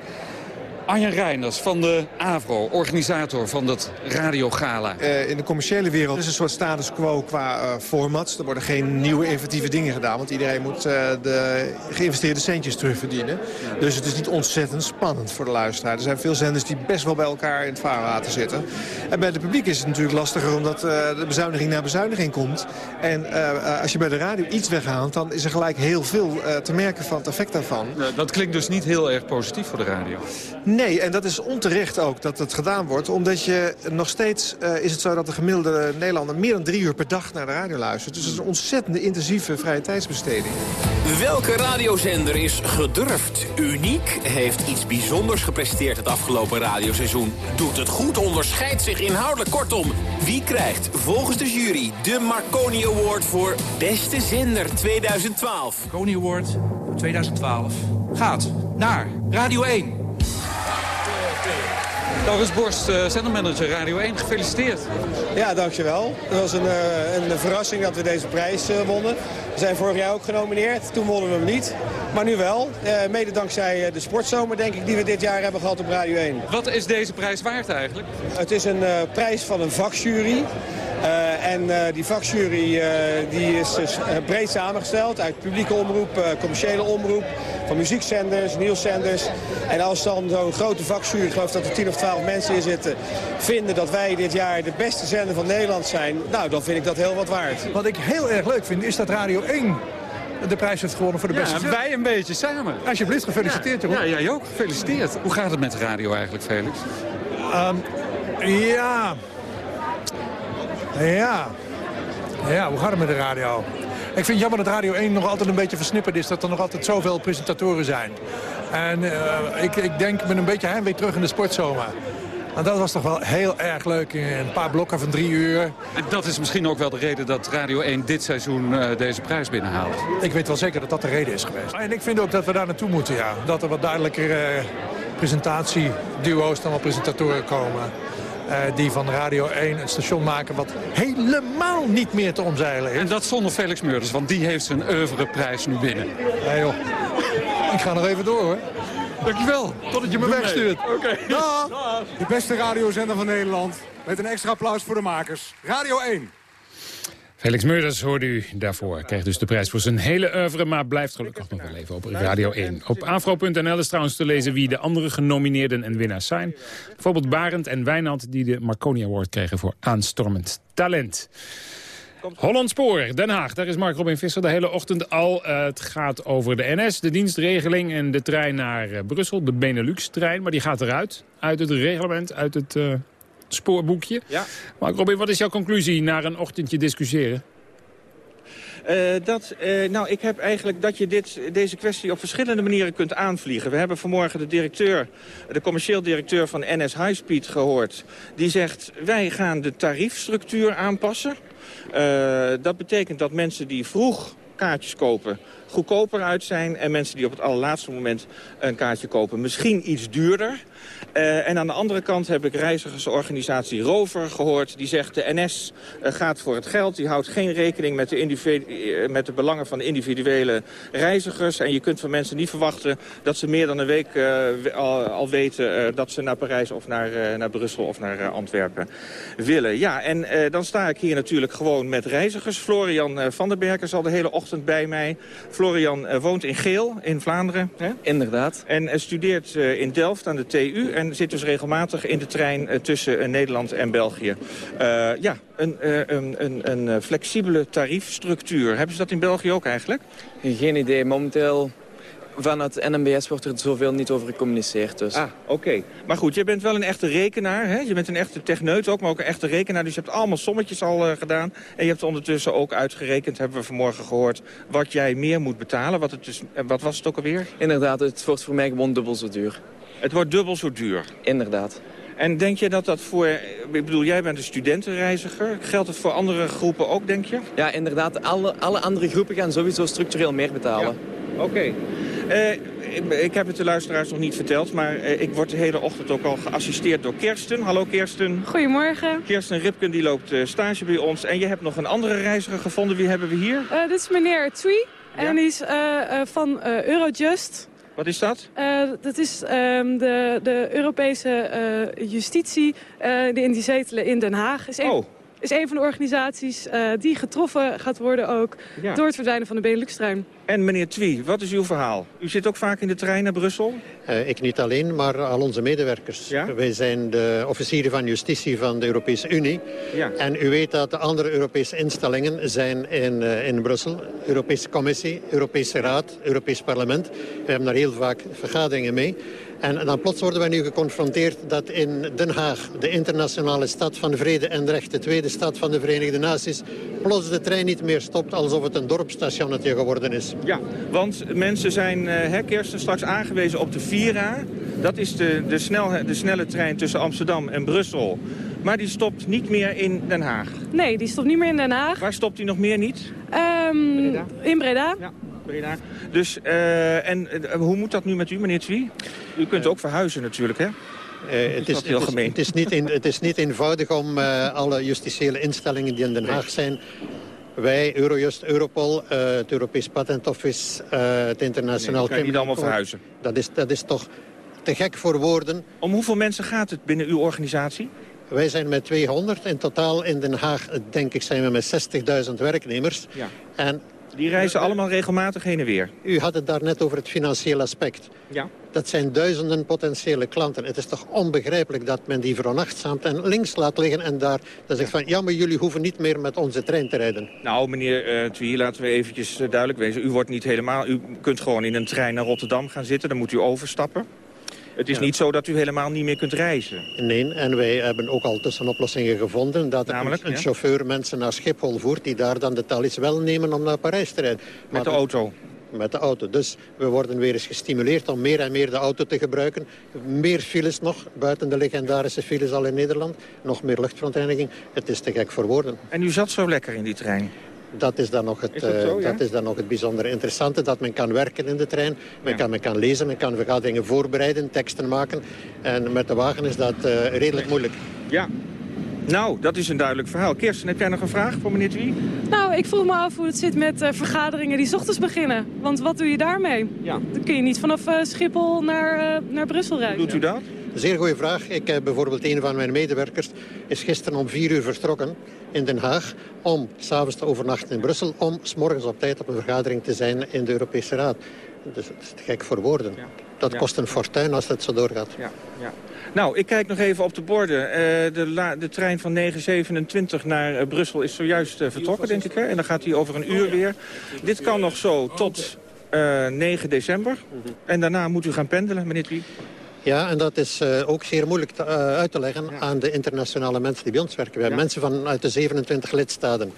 Speaker 19: Arjen Reinders van de AVRO, organisator van dat radiogala.
Speaker 22: Uh, in de commerciële wereld is een soort status quo qua uh, formats. Er worden geen nieuwe inventieve dingen gedaan. Want iedereen moet uh, de geïnvesteerde centjes terugverdienen. Ja. Dus het is niet ontzettend spannend voor de luisteraar. Er zijn veel zenders die best wel bij elkaar in het vaarwater zitten. En bij de publiek is het natuurlijk lastiger omdat de bezuiniging naar bezuiniging komt. En als je bij de radio iets weghaalt, dan is er gelijk heel veel te merken van het effect daarvan.
Speaker 19: dat klinkt dus niet heel erg positief voor de radio.
Speaker 22: Nee, en dat is onterecht ook dat het gedaan wordt. Omdat je nog steeds uh, is het zo dat de gemiddelde Nederlander... meer dan drie uur per dag naar de radio luistert. Dus het is een ontzettende intensieve vrije tijdsbesteding.
Speaker 18: Welke radiozender is gedurfd, uniek, heeft iets bijzonders gepresteerd het afgelopen radioseizoen, doet het goed, onderscheidt zich inhoudelijk. Kortom, wie krijgt volgens de jury de Marconi Award voor Beste Zender 2012?
Speaker 23: Marconi Award 2012 gaat naar Radio 1.
Speaker 19: Laurens Borst, uh, zendermanager Radio 1, gefeliciteerd.
Speaker 24: Ja, dankjewel. Het was een, uh, een verrassing dat we deze prijs uh, wonnen. We zijn vorig jaar ook genomineerd, toen wonnen we hem niet. Maar nu wel, mede dankzij de sportzomer denk ik die we dit jaar hebben gehad op Radio 1.
Speaker 19: Wat is deze prijs waard eigenlijk?
Speaker 24: Het is een prijs van een vakjury. Uh, en uh, die vakjury uh, die is dus, breed samengesteld uit publieke omroep, commerciële omroep, van muziekzenders, nieuwszenders. En als dan zo'n grote vakjury, ik geloof dat er 10 of 12 mensen in zitten, vinden dat wij dit jaar de beste zender van Nederland zijn, nou dan vind ik dat heel wat waard.
Speaker 22: Wat ik heel erg leuk vind is dat Radio 1 de prijs heeft gewonnen voor de beste
Speaker 19: ja, wij een beetje samen.
Speaker 22: Alsjeblieft, gefeliciteerd.
Speaker 19: Ja, ja, jij ook. Gefeliciteerd. Hoe gaat het met de radio eigenlijk, Felix?
Speaker 22: Um, ja... Ja. Ja, hoe gaat het met de radio? Ik vind het jammer dat Radio 1 nog altijd een beetje versnipperd is. Dat er nog altijd zoveel presentatoren zijn. En uh, ik, ik denk met een beetje heimwee terug in de sportzomer. En dat was toch wel heel erg leuk. Een paar blokken van drie uur.
Speaker 19: En dat is misschien ook wel de reden dat Radio 1 dit seizoen uh, deze prijs binnenhaalt.
Speaker 22: Ik weet wel zeker dat dat de reden is geweest. En ik vind ook dat we daar naartoe moeten, ja. Dat er wat duidelijker uh, presentatieduo's dan wel presentatoren komen. Uh, die van Radio 1 een station maken wat helemaal niet meer te omzeilen is.
Speaker 19: En dat zonder Felix Meurders, want die heeft zijn oeuvreprijs nu binnen.
Speaker 22: Nee joh, ik ga nog even door hoor.
Speaker 19: Dankjewel.
Speaker 22: Totdat je me wegstuurt.
Speaker 19: Oké. Okay.
Speaker 22: De beste radiozender van Nederland. Met een extra applaus voor de makers. Radio 1.
Speaker 12: Felix Meurders hoorde u daarvoor. Krijgt dus de prijs voor zijn hele oeuvre, maar blijft gelukkig nog wel even op Radio 1. Op afro.nl is trouwens te lezen wie de andere genomineerden en winnaars zijn. Bijvoorbeeld Barend en Wijnand die de Marconi Award kregen voor aanstormend talent. Holland Spoor, Den Haag. Daar is Mark Robin Visser de hele ochtend al. Uh, het gaat over de NS, de dienstregeling en de trein naar uh, Brussel. De Benelux-trein, maar die gaat eruit. Uit het reglement, uit het uh, spoorboekje.
Speaker 25: Ja.
Speaker 12: Mark Robin, wat is jouw conclusie na een ochtendje discussiëren?
Speaker 25: Uh, dat, uh, nou, ik heb eigenlijk dat je dit, deze kwestie op verschillende manieren kunt aanvliegen. We hebben vanmorgen de directeur, de commercieel directeur van NS Highspeed gehoord. Die zegt, wij gaan de tariefstructuur aanpassen. Uh, dat betekent dat mensen die vroeg kaartjes kopen goedkoper uit zijn... en mensen die op het allerlaatste moment een kaartje kopen misschien iets duurder. Uh, en aan de andere kant heb ik reizigersorganisatie Rover gehoord. Die zegt de NS uh, gaat voor het geld. Die houdt geen rekening met de, uh, met de belangen van de individuele reizigers. En je kunt van mensen niet verwachten dat ze meer dan een week al, al, weten... dat ze naar Parijs of naar, naar Brussel of naar Antwerpen willen. Ja, en dan sta ik hier natuurlijk gewoon met reizigers. Florian van der Berken zal de hele ochtend bij mij. Florian woont in Geel, in Vlaanderen. Hè?
Speaker 20: Inderdaad.
Speaker 25: En studeert in Delft aan de TU en zit dus regelmatig in de trein tussen Nederland en België. Ja, een, een, een, een, flexibele tariefstructuur. Hebben ze dat in België ook eigenlijk?
Speaker 20: Geen idee. Momenteel
Speaker 26: van het NMBS wordt er zoveel niet over gecommuniceerd. Dus.
Speaker 25: Ah, oké. Maar goed, je bent wel een echte rekenaar. Hè? Je bent een echte techneut ook, maar ook een echte rekenaar. Dus je hebt allemaal sommetjes al uh, gedaan. En je hebt ondertussen ook uitgerekend, hebben we vanmorgen gehoord... wat jij meer moet betalen. Wat, het dus, wat was het ook alweer?
Speaker 26: Inderdaad, het wordt voor mij gewoon dubbel zo duur.
Speaker 25: Het wordt dubbel zo duur?
Speaker 26: Inderdaad.
Speaker 25: En denk je dat dat voor... Ik bedoel, jij bent een studentenreiziger. Geldt het voor andere groepen ook, denk je?
Speaker 26: Ja, inderdaad. Alle, alle andere groepen gaan sowieso structureel meer betalen.
Speaker 25: Ja. Oké. Okay. Uh, ik, ik, heb het de luisteraars nog niet verteld, maar uh, ik word de hele ochtend ook al geassisteerd door Kersten. Hallo Kersten.
Speaker 27: Goedemorgen.
Speaker 25: Kersten Ripken die loopt uh, stage bij ons. En je hebt nog een andere reiziger gevonden. Wie hebben we hier?
Speaker 27: dit is meneer Twee. Ja? En die is van Eurojust.
Speaker 25: Wat is dat?
Speaker 27: Uh, dat is um, de, de Europese uh, justitie die in die zetelen in Den Haag. Is een,
Speaker 25: oh.
Speaker 27: Is een van de organisaties die getroffen gaat worden ook ja. door het verdwijnen van de Benelux-trein.
Speaker 25: En meneer Twee, wat is uw verhaal? U zit ook vaak in de trein naar Brussel?
Speaker 28: Uh, ik niet alleen, maar al onze medewerkers.
Speaker 25: Ja?
Speaker 28: Wij zijn de officieren van justitie van de Europese Unie.
Speaker 25: Ja.
Speaker 28: En u weet dat de andere Europese instellingen zijn in, uh, in Brussel. Europese Commissie, Europese Raad, Europees Parlement. We hebben daar heel vaak vergaderingen mee. En dan plots worden wij nu geconfronteerd dat in Den Haag... de internationale stad van vrede en recht, de tweede stad van de Verenigde Naties... plots de trein niet meer stopt alsof het een dorpsstationnetje geworden is.
Speaker 25: Ja, want mensen zijn, uh, hè, Kirsten, straks aangewezen op de Vira. Dat is de, de, snel, de snelle trein tussen Amsterdam en Brussel. Maar die stopt niet meer in Den Haag.
Speaker 27: Nee, die stopt niet meer in Den Haag.
Speaker 25: Waar stopt die nog meer niet?
Speaker 27: Um,
Speaker 25: Breda?
Speaker 27: In Breda.
Speaker 25: Ja. Breda. Dus, uh, en uh, hoe moet dat nu met u, meneer Twie? U kunt ook verhuizen natuurlijk, hè?
Speaker 28: Uh, het, is,
Speaker 25: heel
Speaker 28: het, is, het, is niet in, het is niet eenvoudig om uh, alle justitiële instellingen die in Den Haag zijn... Wij, Eurojust, Europol, uh, het Europees Patent Office, het Internationaal
Speaker 25: nee, niet allemaal verhuizen.
Speaker 28: Dat is, dat is toch te gek voor woorden.
Speaker 25: Om hoeveel mensen gaat het binnen uw organisatie?
Speaker 28: Wij zijn met 200. In totaal in Den Haag, denk ik, zijn we met 60.000 werknemers.
Speaker 25: Ja.
Speaker 28: En
Speaker 25: die reizen allemaal regelmatig heen en weer.
Speaker 28: U had het daar net over het financiële aspect.
Speaker 25: Ja.
Speaker 28: Dat zijn duizenden potentiële klanten. Het is toch onbegrijpelijk dat men die veronachtzaamt en links laat liggen... en daar dan zegt van, ja, maar jullie hoeven niet meer met onze trein te rijden.
Speaker 25: Nou, meneer uh, Twier, laten we eventjes uh, duidelijk wezen. U wordt niet helemaal... U kunt gewoon in een trein naar Rotterdam gaan zitten. Dan moet u overstappen. Het is ja. niet zo dat u helemaal niet meer kunt reizen.
Speaker 28: Nee, en wij hebben ook al tussenoplossingen gevonden... dat
Speaker 25: Namelijk,
Speaker 28: een, een
Speaker 25: ja?
Speaker 28: chauffeur mensen naar Schiphol voert... die daar dan de Thalys wel nemen om naar Parijs te rijden.
Speaker 25: Met de auto?
Speaker 28: Met de auto. Dus we worden weer eens gestimuleerd om meer en meer de auto te gebruiken. Meer files nog, buiten de legendarische files al in Nederland. Nog meer luchtverontreiniging. Het is te gek voor woorden.
Speaker 25: En u zat zo lekker in die trein?
Speaker 28: Dat is dan nog het,
Speaker 25: is dat, zo, ja?
Speaker 28: dat is dan nog het bijzondere interessante. Dat men kan werken in de trein. Men, ja. kan, men kan lezen, men kan vergaderingen voorbereiden, teksten maken. En met de wagen is dat uh, redelijk moeilijk.
Speaker 25: Ja. Nou, dat is een duidelijk verhaal. Kirsten, heb jij nog een vraag voor meneer Twee?
Speaker 27: Nou, ik vroeg me af hoe het zit met uh, vergaderingen die 's ochtends beginnen. Want wat doe je daarmee?
Speaker 25: Ja.
Speaker 27: Dan kun je niet vanaf Schiphol naar, naar Brussel.
Speaker 25: Hoe doet u dat?
Speaker 28: Zeer goede vraag. Ik heb bijvoorbeeld een van mijn medewerkers is gisteren om vier uur vertrokken in Den Haag om s'avonds te overnachten in Brussel om s morgens op tijd op een vergadering te zijn in de Europese Raad. Dus het is te gek voor woorden.
Speaker 25: Ja.
Speaker 28: Dat
Speaker 25: ja.
Speaker 28: kost een fortuin als het zo doorgaat.
Speaker 25: Ja, ja. Nou, ik kijk nog even op de borden. Uh, de, de, trein van 927 naar uh, Brussel is zojuist uh, vertrokken, denk ik. Hè? En dan gaat hij over een uur weer. Dit kan nog zo tot 9 december. En daarna moet u gaan pendelen, meneer Twie.
Speaker 28: Ja, en dat is uh, ook zeer moeilijk te, uh, uit te leggen ja. aan de internationale mensen die bij ons werken. We hebben ja. mensen vanuit de 27 lidstaten.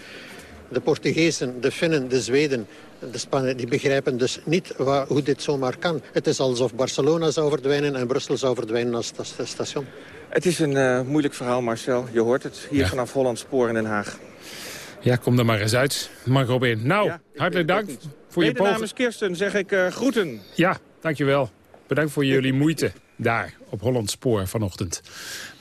Speaker 28: De Portugezen, de Finnen, de Zweden, de Spanen, die begrijpen dus niet waar, hoe dit zomaar kan. Het is alsof Barcelona zou verdwijnen en Brussel zou verdwijnen als sta station.
Speaker 25: Het is een uh, moeilijk verhaal, Marcel. Je hoort het hier ja. vanaf Holland Spoor in Den Haag.
Speaker 12: Ja, kom er maar eens uit, Mark Robin. Nou,
Speaker 25: ja,
Speaker 12: hartelijk dank voor je poging.
Speaker 25: namens Kirsten zeg ik uh, groeten.
Speaker 12: Ja, dankjewel. Bedankt voor jullie moeite daar op Holland Spoor vanochtend.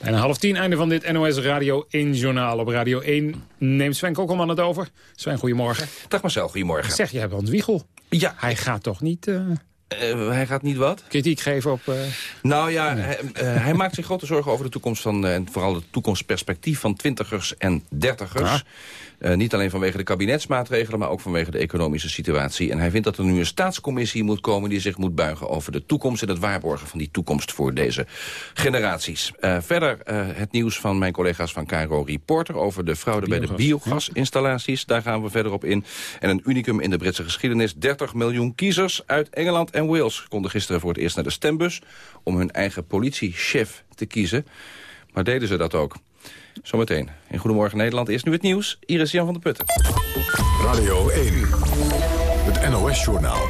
Speaker 12: Bijna half tien, einde van dit NOS Radio 1 journaal. Op Radio 1 neemt Sven Kokkelman het over. Sven, goedemorgen.
Speaker 29: Dag Marcel, goedemorgen.
Speaker 12: Zeg, je hebt Hans Wiegel.
Speaker 29: Ja.
Speaker 12: Hij gaat toch niet... Uh...
Speaker 29: Uh, hij gaat niet wat?
Speaker 12: Kritiek geven op... Uh...
Speaker 29: Nou ja, nee. hij, uh, hij, maakt zich grote zorgen over de toekomst van... en vooral het toekomstperspectief van twintigers en dertigers. Uh, niet alleen vanwege de kabinetsmaatregelen, maar ook vanwege de economische situatie. En hij vindt dat er nu een staatscommissie moet komen... die zich moet buigen over de toekomst en het waarborgen van die toekomst voor deze generaties. Uh, verder uh, het nieuws van mijn collega's van Cairo Reporter... over de fraude bij de biogasinstallaties. Daar gaan we verder op in. En een unicum in de Britse geschiedenis. 30 miljoen kiezers uit Engeland en Wales konden gisteren voor het eerst naar de stembus... om hun eigen politiechef te kiezen. Maar deden ze dat ook? Zometeen. In Goedemorgen Nederland is nu het nieuws. Iris Jan van der Putten.
Speaker 1: Radio 1. Het NOS-journaal.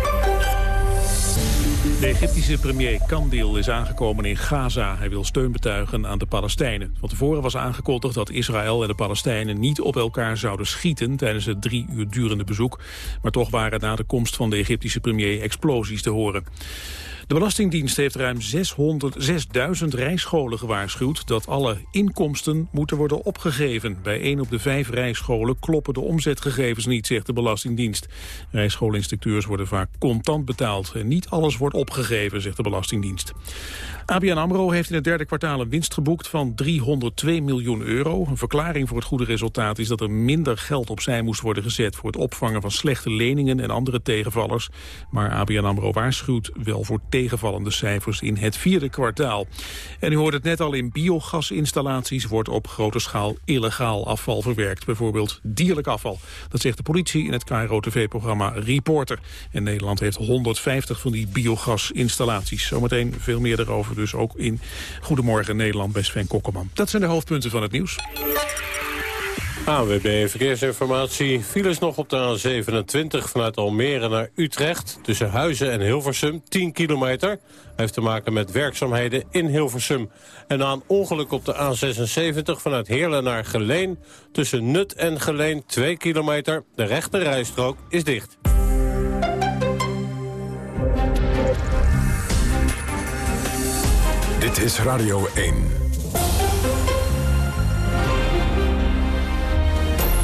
Speaker 2: De Egyptische premier Kandil is aangekomen in Gaza. Hij wil steun betuigen aan de Palestijnen. Van tevoren was aangekondigd dat Israël en de Palestijnen niet op elkaar zouden schieten tijdens het drie uur durende bezoek. Maar toch waren na de komst van de Egyptische premier explosies te horen. De Belastingdienst heeft ruim 600, rijscholen gewaarschuwd dat alle inkomsten moeten worden opgegeven. Bij één op de vijf rijscholen kloppen de omzetgegevens niet, zegt de Belastingdienst. Rijschoolinstructeurs worden vaak contant betaald en niet alles wordt opgegeven, zegt de Belastingdienst. ABN AMRO heeft in het derde kwartaal een winst geboekt van 302 miljoen euro. Een verklaring voor het goede resultaat is dat er minder geld opzij moest worden gezet voor het opvangen van slechte leningen en andere tegenvallers. Maar ABN AMRO waarschuwt wel voor tegenvallende cijfers in het vierde kwartaal. En u hoort het net al, in biogasinstallaties wordt op grote schaal illegaal afval verwerkt. Bijvoorbeeld dierlijk afval. Dat zegt de politie in het KRO-TV-programma Reporter. En Nederland heeft 150 van die biogasinstallaties. Zometeen veel meer erover dus ook in Goedemorgen Nederland bij Sven Kokkelman. Dat zijn de hoofdpunten van het nieuws.
Speaker 3: AWB Verkeersinformatie. Files nog op de A27 vanuit Almere naar Utrecht. Tussen Huizen en Hilversum, 10 kilometer. Heeft te maken met werkzaamheden in Hilversum. En een ongeluk op de A76 vanuit Heerlen naar Geleen. Tussen Nut en Geleen, 2 kilometer. De rechte rijstrook is dicht.
Speaker 1: Dit is Radio 1.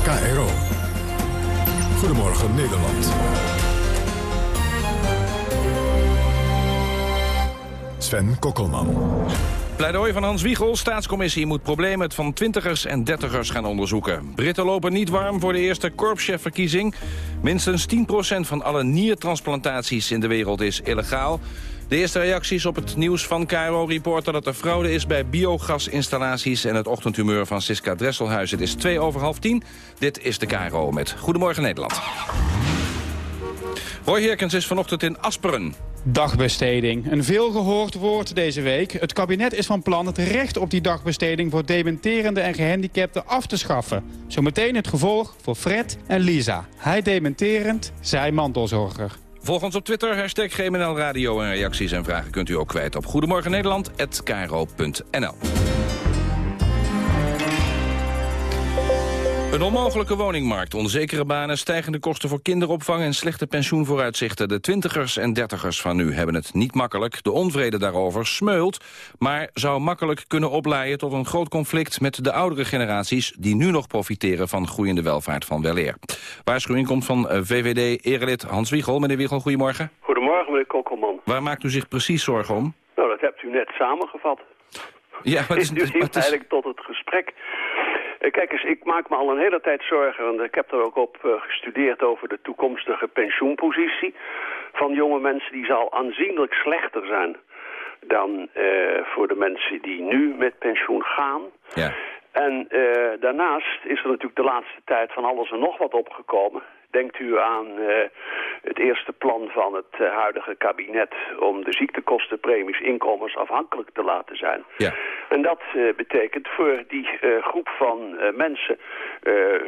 Speaker 1: KRO. Goedemorgen Nederland. Sven Kokkelman.
Speaker 29: Pleidooi van Hans Wiegel. Staatscommissie moet problemen van twintigers en dertigers gaan onderzoeken. Britten lopen niet warm voor de eerste korpschefverkiezing. Minstens 10% van alle niertransplantaties in de wereld is illegaal. De eerste reacties op het nieuws van Cairo Reporter... dat er fraude is bij biogasinstallaties en het ochtendhumeur van Siska Dresselhuis. Het is twee over half tien. Dit is de Cairo met Goedemorgen Nederland. Roy Herkens is vanochtend in Asperen.
Speaker 30: Dagbesteding. Een veelgehoord woord deze week. Het kabinet is van plan het recht op die dagbesteding... voor dementerende en gehandicapten af te schaffen. Zometeen het gevolg voor Fred en Lisa. Hij dementerend, zij mantelzorger.
Speaker 29: Volg ons op Twitter, hashtag GMNL Radio. En reacties en vragen kunt u ook kwijt op Goedemorgen Een onmogelijke woningmarkt, onzekere banen, stijgende kosten voor kinderopvang en slechte pensioenvooruitzichten. De twintigers en dertigers van nu hebben het niet makkelijk. De onvrede daarover smeult, maar zou makkelijk kunnen opleiden tot een groot conflict met de oudere generaties die nu nog profiteren van groeiende welvaart van weleer. Waarschuwing komt van eh, VVD-erelid Hans Wiegel. Meneer Wiegel, goedemorgen.
Speaker 31: Goedemorgen, meneer Kokkelman.
Speaker 29: Waar maakt u zich precies zorgen om?
Speaker 31: Nou, dat hebt u net samengevat.
Speaker 29: Ja, maar het is, het
Speaker 31: eigenlijk tot het gesprek. Eh, Kijk eens, ik maak me al een hele tijd zorgen, en ik heb er ook op eh, gestudeerd over de toekomstige pensioenpositie van jonge mensen. Die zal aanzienlijk slechter zijn dan eh, voor de mensen die nu met pensioen gaan.
Speaker 29: Ja.
Speaker 31: En daarnaast is er natuurlijk de laatste tijd van alles en nog wat opgekomen. Denkt u aan eh, het eerste plan van het eh, huidige kabinet om de ziektekostenpremies inkomensafhankelijk te laten zijn.
Speaker 29: Ja.
Speaker 31: En dat eh, betekent voor die groep van mensen,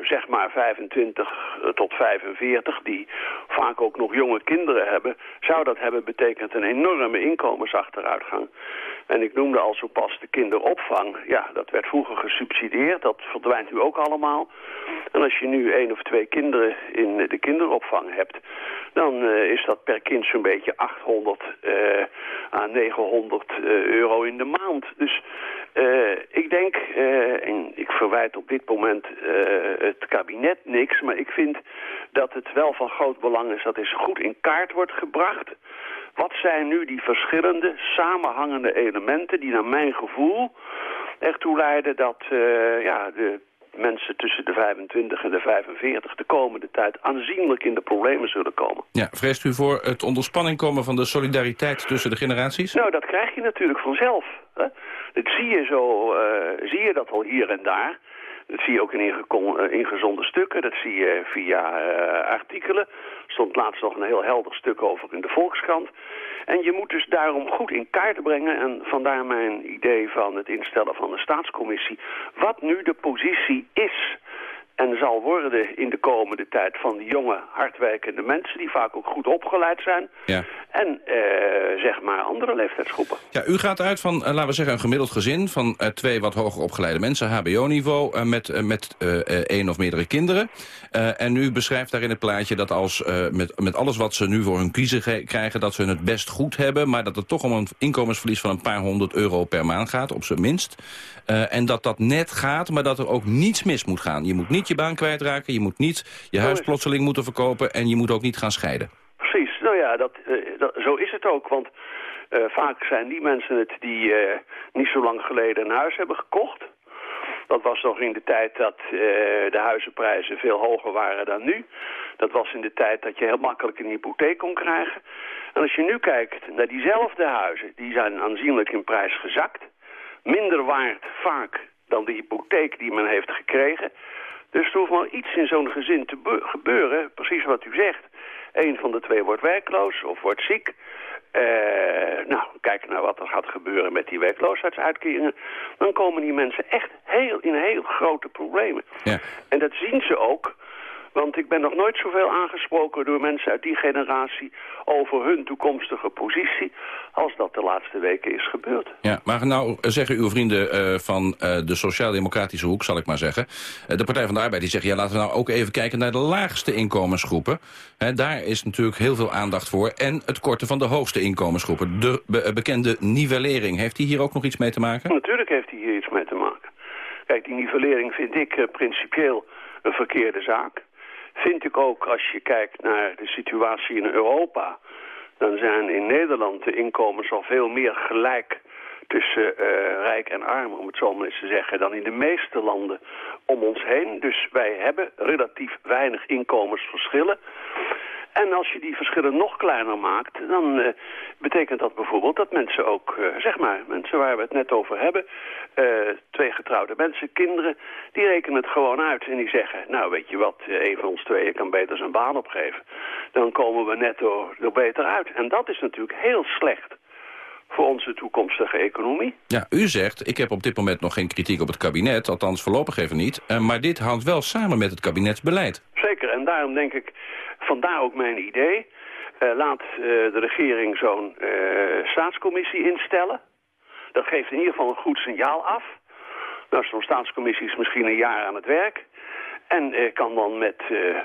Speaker 31: zeg maar 25 tot 45, die vaak ook nog jonge kinderen hebben, zou dat hebben betekend een enorme inkomensachteruitgang. En ik noemde al zo pas de kinderopvang. Ja, dat werd vroeger gesubsidieerd, dat verdwijnt nu ook allemaal. En als je nu één of twee kinderen in de kinderopvang hebt, dan eh, is dat per kind zo'n beetje 800 eh, à 900 eh, euro in de maand. Dus ik denk, en ik verwijt op dit moment het kabinet niks, maar ik vind dat het wel van groot belang is dat dit goed in kaart wordt gebracht. Wat zijn nu die verschillende samenhangende elementen die naar mijn gevoel ertoe leiden dat eh, ja, de mensen tussen de 25 en de 45 de komende tijd aanzienlijk in de problemen zullen komen.
Speaker 29: Ja, vreest u voor het onder spanning komen van de solidariteit tussen de generaties?
Speaker 31: Nou, dat krijg je natuurlijk vanzelf. Hè? Dat zie je, zo, uh, zie je dat al hier en daar. Dat zie je ook in uh, ingezonde stukken. Dat zie je via uh, artikelen. Er stond laatst nog een heel helder stuk over in de Volkskrant. En je moet dus daarom goed in kaart brengen... en vandaar mijn idee van het instellen van de staatscommissie... wat nu de positie is en zal worden in de komende tijd van jonge, hardwerkende mensen... die vaak ook goed opgeleid zijn.
Speaker 29: Ja.
Speaker 31: En uh, zeg maar andere leeftijdsgroepen.
Speaker 29: Ja, u gaat uit van, uh, laten we zeggen, een gemiddeld gezin... van uh, twee wat hoger opgeleide mensen, hbo-niveau... met, met één of meerdere kinderen. en u beschrijft daarin het plaatje dat als met, met alles wat ze nu voor hun kiezen krijgen... dat ze het best goed hebben... maar dat het toch om een inkomensverlies van een paar honderd euro per maand gaat, op zijn minst. en dat dat net gaat, maar dat er ook niets mis moet gaan. Je moet niet je baan kwijtraken. Je moet niet je huis plotseling moeten verkopen. En je moet ook niet gaan scheiden.
Speaker 31: Precies. Nou ja, dat, uh, dat zo is het ook. Want uh, vaak zijn die mensen het die uh, niet zo lang geleden een huis hebben gekocht. Dat was nog in de tijd dat de huizenprijzen veel hoger waren dan nu. Dat was in de tijd dat je heel makkelijk een hypotheek kon krijgen. En als je nu kijkt naar diezelfde huizen, die zijn aanzienlijk in prijs gezakt. Minder waard vaak dan de hypotheek die men heeft gekregen. Dus er hoeft maar iets in zo'n gezin te gebeuren, precies wat u zegt. Een van de twee wordt werkloos of wordt ziek. Uh, nou, kijk naar wat er gaat gebeuren met die werkloosheidsuitkeringen. Dan komen die mensen echt heel, in heel grote problemen.
Speaker 29: Ja.
Speaker 31: En dat zien ze ook want ik ben nog nooit zoveel aangesproken door mensen uit die generatie... over hun toekomstige positie als dat de laatste weken is gebeurd.
Speaker 29: Ja, maar nou zeggen uw vrienden uh, van uh, de Sociaal-Democratische Hoek, zal ik maar zeggen... Uh, de Partij van de Arbeid, die zeggen... ja, laten we nou ook even kijken naar de laagste inkomensgroepen. He, daar is natuurlijk heel veel aandacht voor. En het korten van de hoogste inkomensgroepen. De be bekende nivellering. Heeft die hier ook nog iets mee te maken?
Speaker 31: Natuurlijk heeft die hier iets mee te maken. Kijk, die nivellering vind ik principieel een verkeerde zaak vind ik ook, als je kijkt naar de situatie in Europa... dan zijn in Nederland de inkomens al veel meer gelijk tussen uh, rijk en arm, om het zo maar eens te zeggen, dan in de meeste landen om ons heen. Dus wij hebben relatief weinig inkomensverschillen. En als je die verschillen nog kleiner maakt, dan uh, betekent dat bijvoorbeeld dat mensen ook, uh, zeg maar, mensen waar we het net over hebben, uh, twee getrouwde mensen, kinderen, die rekenen het gewoon uit en die zeggen, nou weet je wat, een van ons tweeën kan beter zijn baan opgeven. Dan komen we netto er beter uit. En dat is natuurlijk heel slecht voor onze toekomstige economie.
Speaker 29: Ja, u zegt, ik heb op dit moment nog geen kritiek op het kabinet, althans voorlopig even niet, maar dit hangt wel samen met het kabinetsbeleid.
Speaker 31: Zeker, en daarom denk ik, vandaar ook mijn idee. Uh, laat uh, de regering zo'n uh, staatscommissie instellen. Dat geeft in ieder geval een goed signaal af. Nou, zo'n staatscommissie is misschien een jaar aan het werk. En kan dan met,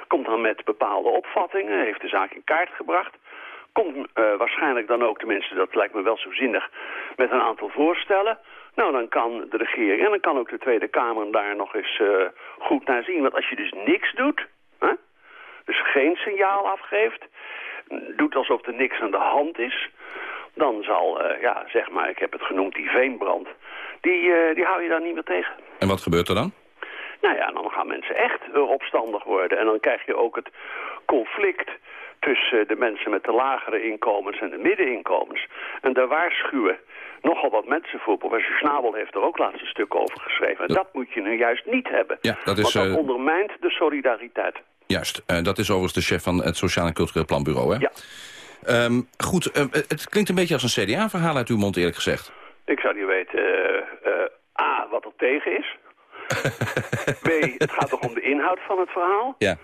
Speaker 31: komt dan met bepaalde opvattingen, heeft de zaak in kaart gebracht. Komt waarschijnlijk dan ook, tenminste dat lijkt me wel zo zinnig, met een aantal voorstellen. Nou, dan kan de regering en dan kan ook de Tweede Kamer daar nog eens goed naar zien. Want als je dus niks doet, dus geen signaal afgeeft, doet alsof er niks aan de hand is, dan zal, uh, ja, zeg maar, ik heb het genoemd, die veenbrand, die, uh, die hou je dan niet meer tegen.
Speaker 29: En wat gebeurt er dan?
Speaker 31: Nou ja, dan gaan mensen echt uh, opstandig worden. En dan krijg je ook het conflict tussen de mensen met de lagere inkomens en de middeninkomens. En daar waarschuwen nogal wat mensen voor. Professor Schnabel heeft er ook laatst een stuk over geschreven. En dat moet je nu juist niet hebben.
Speaker 29: Ja, dat is,
Speaker 31: want dat ondermijnt de solidariteit.
Speaker 29: Juist, uh, dat is overigens de chef van het Sociaal en Cultureel Planbureau, hè?
Speaker 31: Ja.
Speaker 29: Um, goed, uh, het klinkt een beetje als een CDA-verhaal uit uw mond, eerlijk gezegd.
Speaker 31: Ik zou niet weten, uh, A, wat er tegen is. B, het gaat toch om de inhoud van het verhaal?
Speaker 29: Ja.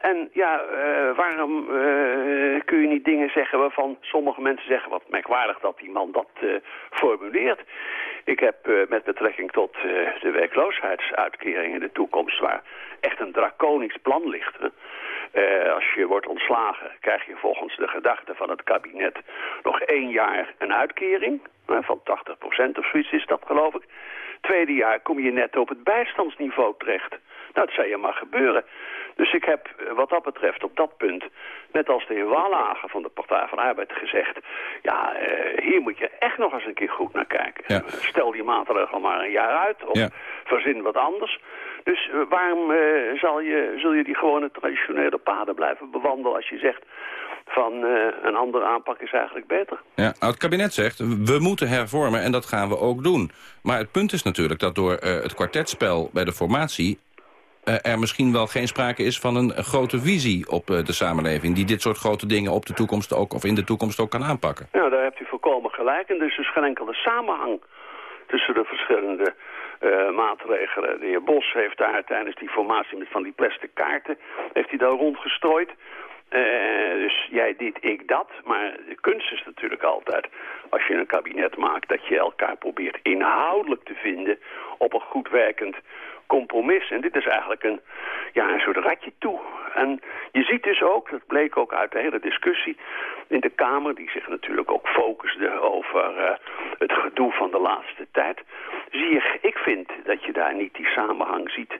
Speaker 31: En ja, uh, waarom uh, kun je niet dingen zeggen waarvan sommige mensen zeggen... wat merkwaardig dat die man dat uh, formuleert. Ik heb met betrekking tot de werkloosheidsuitkering in de toekomst... waar echt een draconisch plan ligt... als je wordt ontslagen, krijg je volgens de gedachte van het kabinet nog één jaar een uitkering. van 80% of zoiets is dat, geloof ik. Tweede jaar kom je net op het bijstandsniveau terecht. Nou, dat zou je maar gebeuren. Dus ik heb eh, wat dat betreft op dat punt, net als de heer Wallager van de Partij van Arbeid gezegd... ja, eh, hier moet je echt nog eens een keer goed naar kijken. Stel die maatregel maar een jaar uit of verzin wat anders. Dus eh, waarom zal je, zul je die gewone traditionele paden blijven bewandelen als je zegt van een andere aanpak is eigenlijk beter.
Speaker 29: Ja, nou, het kabinet zegt, we moeten hervormen en dat gaan we ook doen. Maar het punt is natuurlijk dat door het kwartetspel bij de formatie... Eh, er misschien wel geen sprake is van een grote visie op eh, de samenleving... die dit soort grote dingen op de toekomst ook, of in de toekomst ook kan aanpakken.
Speaker 31: Nou, daar hebt u volkomen gelijk. En er is dus geen enkele samenhang tussen de verschillende uh, maatregelen. De heer Bos heeft daar tijdens die formatie met van die plastic kaarten... heeft hij daar rondgestrooid. Dus jij dit, ik dat. Maar de kunst is natuurlijk altijd, als je een kabinet maakt... dat je elkaar probeert inhoudelijk te vinden op een goed werkend compromis. En dit is eigenlijk een, ja, een soort ratje toe. En je ziet dus ook, dat bleek ook uit de hele discussie in de Kamer... die zich natuurlijk ook focusde over uh, het gedoe van de laatste tijd... zie je, ik vind dat je daar niet die samenhang ziet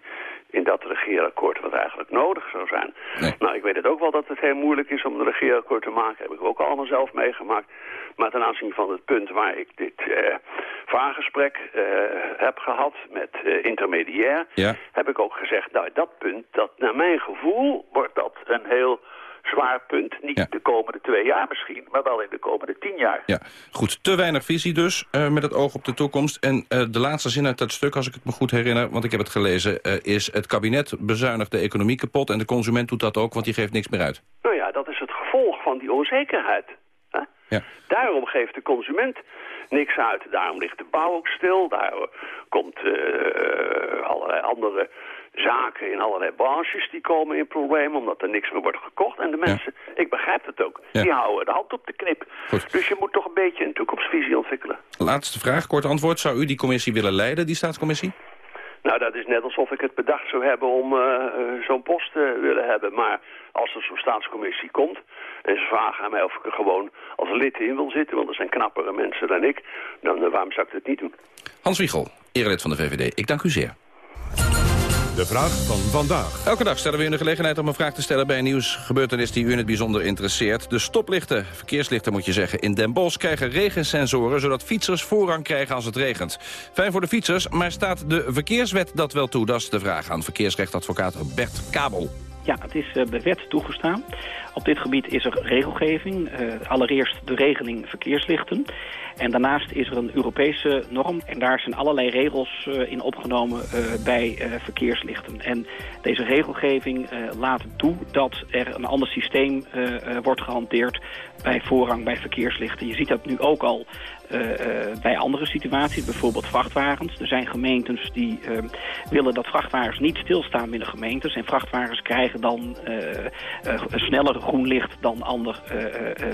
Speaker 31: in dat regeerakkoord wat eigenlijk nodig zou zijn. Nou, ik weet het ook wel dat het heel moeilijk is om een regeerakkoord te maken. Heb ik ook allemaal zelf meegemaakt. Maar ten aanzien van het punt waar ik dit uh, vraaggesprek uh, heb gehad met uh, intermediair... heb ik ook gezegd, nou, dat punt, dat naar mijn gevoel wordt dat een heel zwaar punt. Niet de komende twee jaar misschien, maar wel in de komende tien jaar.
Speaker 29: Ja, goed. Te weinig visie dus, uh, met het oog op de toekomst. En uh, de laatste zin uit dat stuk, als ik het me goed herinner... want ik heb het gelezen, uh, is het kabinet bezuinigt de economie kapot... en de consument doet dat ook, want die geeft niks meer uit.
Speaker 31: Nou ja, dat is het gevolg van die onzekerheid. Hè? Ja. Daarom geeft de consument niks uit. Daarom ligt de bouw ook stil. Daar komt allerlei andere zaken in allerlei branches die komen in problemen... omdat er niks meer wordt gekocht. En de mensen, ik begrijp het ook, die houden de hand op de knip. Dus je moet toch een beetje een toekomstvisie ontwikkelen.
Speaker 29: Laatste vraag, kort antwoord. Zou u die commissie willen leiden, die staatscommissie?
Speaker 31: Nou, dat is net alsof ik het bedacht zou hebben om uh, zo'n post te willen hebben. Maar als er zo'n staatscommissie komt en ze vragen aan mij of ik er gewoon als lid in wil zitten... want er zijn knappere mensen dan ik, dan uh, waarom zou ik het niet doen?
Speaker 29: Hans Wiegel, erelid van de VVD. Ik dank u zeer.
Speaker 1: De vraag van vandaag.
Speaker 29: Elke dag stellen we u de gelegenheid om een vraag te stellen... bij een nieuwsgebeurtenis die u in het bijzonder interesseert. De stoplichten, verkeerslichten moet je zeggen, in Den Bosch... krijgen regensensoren, zodat fietsers voorrang krijgen als het regent. Fijn voor de fietsers, maar staat de verkeerswet dat wel toe? Dat is de vraag aan verkeersrechtadvocaat Bert Kabel.
Speaker 32: Ja, het is bij wet toegestaan. Op dit gebied is er regelgeving. Uh, allereerst de regeling verkeerslichten. En daarnaast is er een Europese norm. En daar zijn allerlei regels uh, in opgenomen uh, bij verkeerslichten. En deze regelgeving laat toe dat er een ander systeem wordt gehanteerd bij voorrang bij verkeerslichten. Je ziet dat nu ook al bij andere situaties, bijvoorbeeld vrachtwagens. Er zijn gemeentes die willen dat vrachtwagens niet stilstaan binnen gemeentes. En vrachtwagens krijgen dan een sneller groen licht dan ander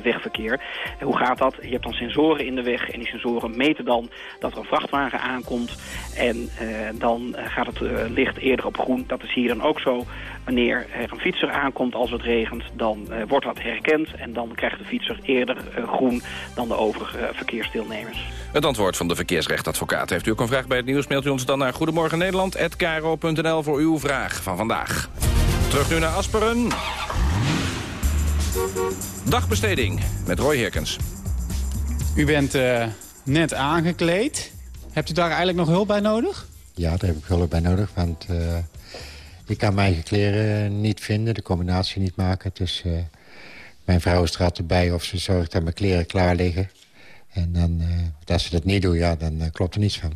Speaker 32: wegverkeer. En hoe gaat dat? Je hebt dan sensoren in de weg en die sensoren meten dan dat er een vrachtwagen aankomt. En dan gaat het licht eerder op groen. Dat is hier dan ook zo. Wanneer er een fietser aankomt als het regent, dan wordt dat herkend. En dan krijgt de fietser eerder groen dan de overige verkeersdeelnemers.
Speaker 29: Het antwoord van de verkeersrechtadvocaat. Heeft u ook een vraag bij het nieuws, mailt u ons dan naar Goedemorgen Nederland@kro.nl voor uw vraag van vandaag. Terug nu naar Asperen. Dagbesteding met Roy Herkens.
Speaker 30: U bent uh, net aangekleed. Hebt u daar eigenlijk nog hulp bij nodig?
Speaker 33: Ja, daar heb ik hulp bij nodig, want uh, ik kan mijn eigen kleren niet vinden, de combinatie niet maken. Dus uh, mijn vrouw is er altijd bij of ze zorgt dat mijn kleren klaar liggen. En dan, als ze dat niet doen, ja, dan klopt er niets van.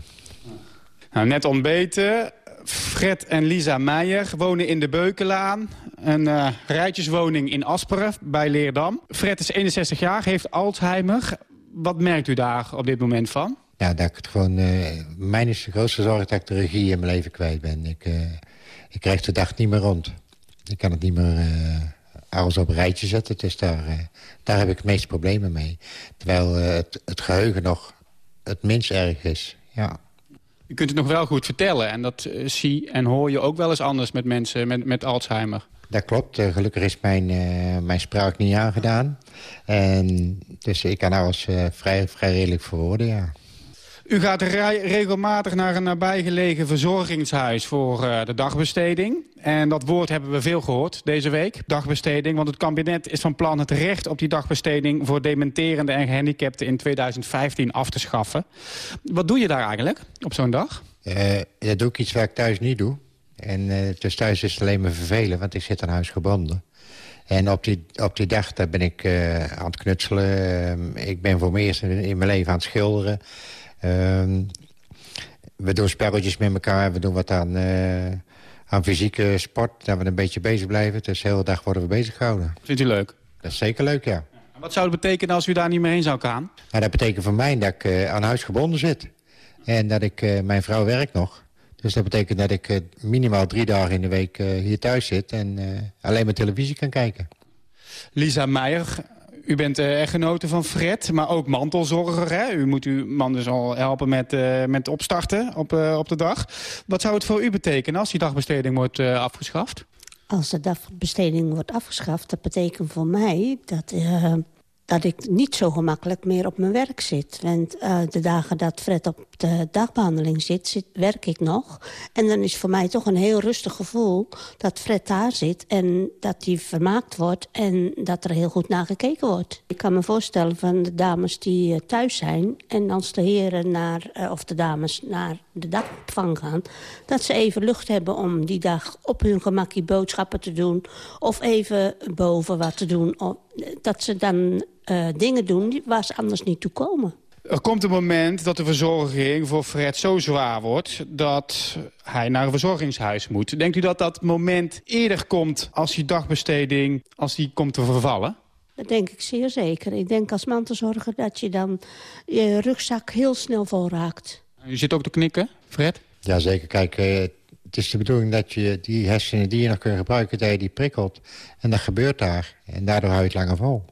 Speaker 30: Nou, net ontbeten. Fred en Lisa Meijer wonen in de Beukelaan. Een uh, rijtjeswoning in Asperen bij Leerdam. Fred is 61 jaar, heeft Alzheimer. Wat merkt u daar op dit moment van?
Speaker 33: Ja, dat ik het gewoon... Uh, mijn is de grootste zorg dat ik de regie in mijn leven kwijt ben. Ik, uh, ik krijg de dag niet meer rond. Ik kan het niet meer alles op een rijtje zetten. Dus daar, daar heb ik het meeste problemen mee. Terwijl het, het geheugen nog het minst erg is, ja.
Speaker 30: U kunt het nog wel goed vertellen. En dat uh, zie en hoor je ook wel eens anders met mensen met, met Alzheimer.
Speaker 33: Dat klopt. Uh, gelukkig is mijn, uh, mijn spraak niet aangedaan. En, dus ik kan alles vrij, vrij redelijk verwoorden, ja.
Speaker 30: U gaat regelmatig naar een nabijgelegen verzorgingshuis voor uh, de dagbesteding. En dat woord hebben we veel gehoord deze week, dagbesteding. Want het kabinet is van plan het recht op die dagbesteding... voor dementerende en gehandicapten in 2015 af te schaffen. Wat doe je daar eigenlijk op zo'n dag?
Speaker 33: Uh, dat doe ik iets wat ik thuis niet doe. En uh, dus thuis is het alleen maar vervelen, want ik zit aan huis gebonden. En op die, op die dag daar ben ik aan het knutselen. ik ben voor me eerst in mijn leven aan het schilderen. Ehm, we doen spelletjes met elkaar. We doen wat aan, uh, aan fysieke sport. Dat we een beetje bezig blijven. Dus de hele dag worden we bezig gehouden.
Speaker 30: Vindt u leuk?
Speaker 33: Dat is zeker leuk, ja.
Speaker 30: Wat zou het betekenen als u daar niet meer heen zou gaan?
Speaker 33: Nou, dat betekent voor mij dat ik uh, aan huis gebonden zit. En dat ik, uh, mijn vrouw werkt nog. Dus dat betekent dat ik minimaal drie dagen in de week hier thuis zit... en alleen maar televisie kan kijken.
Speaker 30: Lisa Meijer, u bent uh, echtgenote van Fred, maar ook mantelzorger. Hè? U moet uw man dus al helpen met, uh, met opstarten op, uh, op de dag. Wat zou het voor u betekenen als die dagbesteding wordt afgeschaft?
Speaker 34: Als de dagbesteding wordt afgeschaft, dat betekent voor mij dat dat ik niet zo gemakkelijk meer op mijn werk zit. Want uh, de dagen dat Fred op de dagbehandeling zit, zit, werk ik nog. En dan is voor mij toch een heel rustig gevoel dat Fred daar zit... en dat hij vermaakt wordt en dat er heel goed naar gekeken wordt. Ik kan me voorstellen van de dames die uh, thuis zijn... en als de heren naar, uh, of de dames naar de dagopvang gaan... dat ze even lucht hebben om die dag op hun gemakkie boodschappen te doen... of even boven wat te doen. Dat ze dan uh, dingen doen waar ze anders niet toe komen.
Speaker 30: Er komt een moment dat de verzorging voor Fred zo zwaar wordt... dat hij naar een verzorgingshuis moet. Denkt u dat dat moment eerder komt als die dagbesteding als die komt te vervallen?
Speaker 34: Dat denk ik zeer zeker. Ik denk als mantelzorger dat je dan je rugzak heel snel vol raakt.
Speaker 30: U zit ook te knikken, Fred?
Speaker 33: Ja, zeker. Kijk, uh, het is de bedoeling dat je die hersenen die je nog kunt gebruiken... dat je die prikkelt. En dat gebeurt daar. En daardoor hou je het langer vol.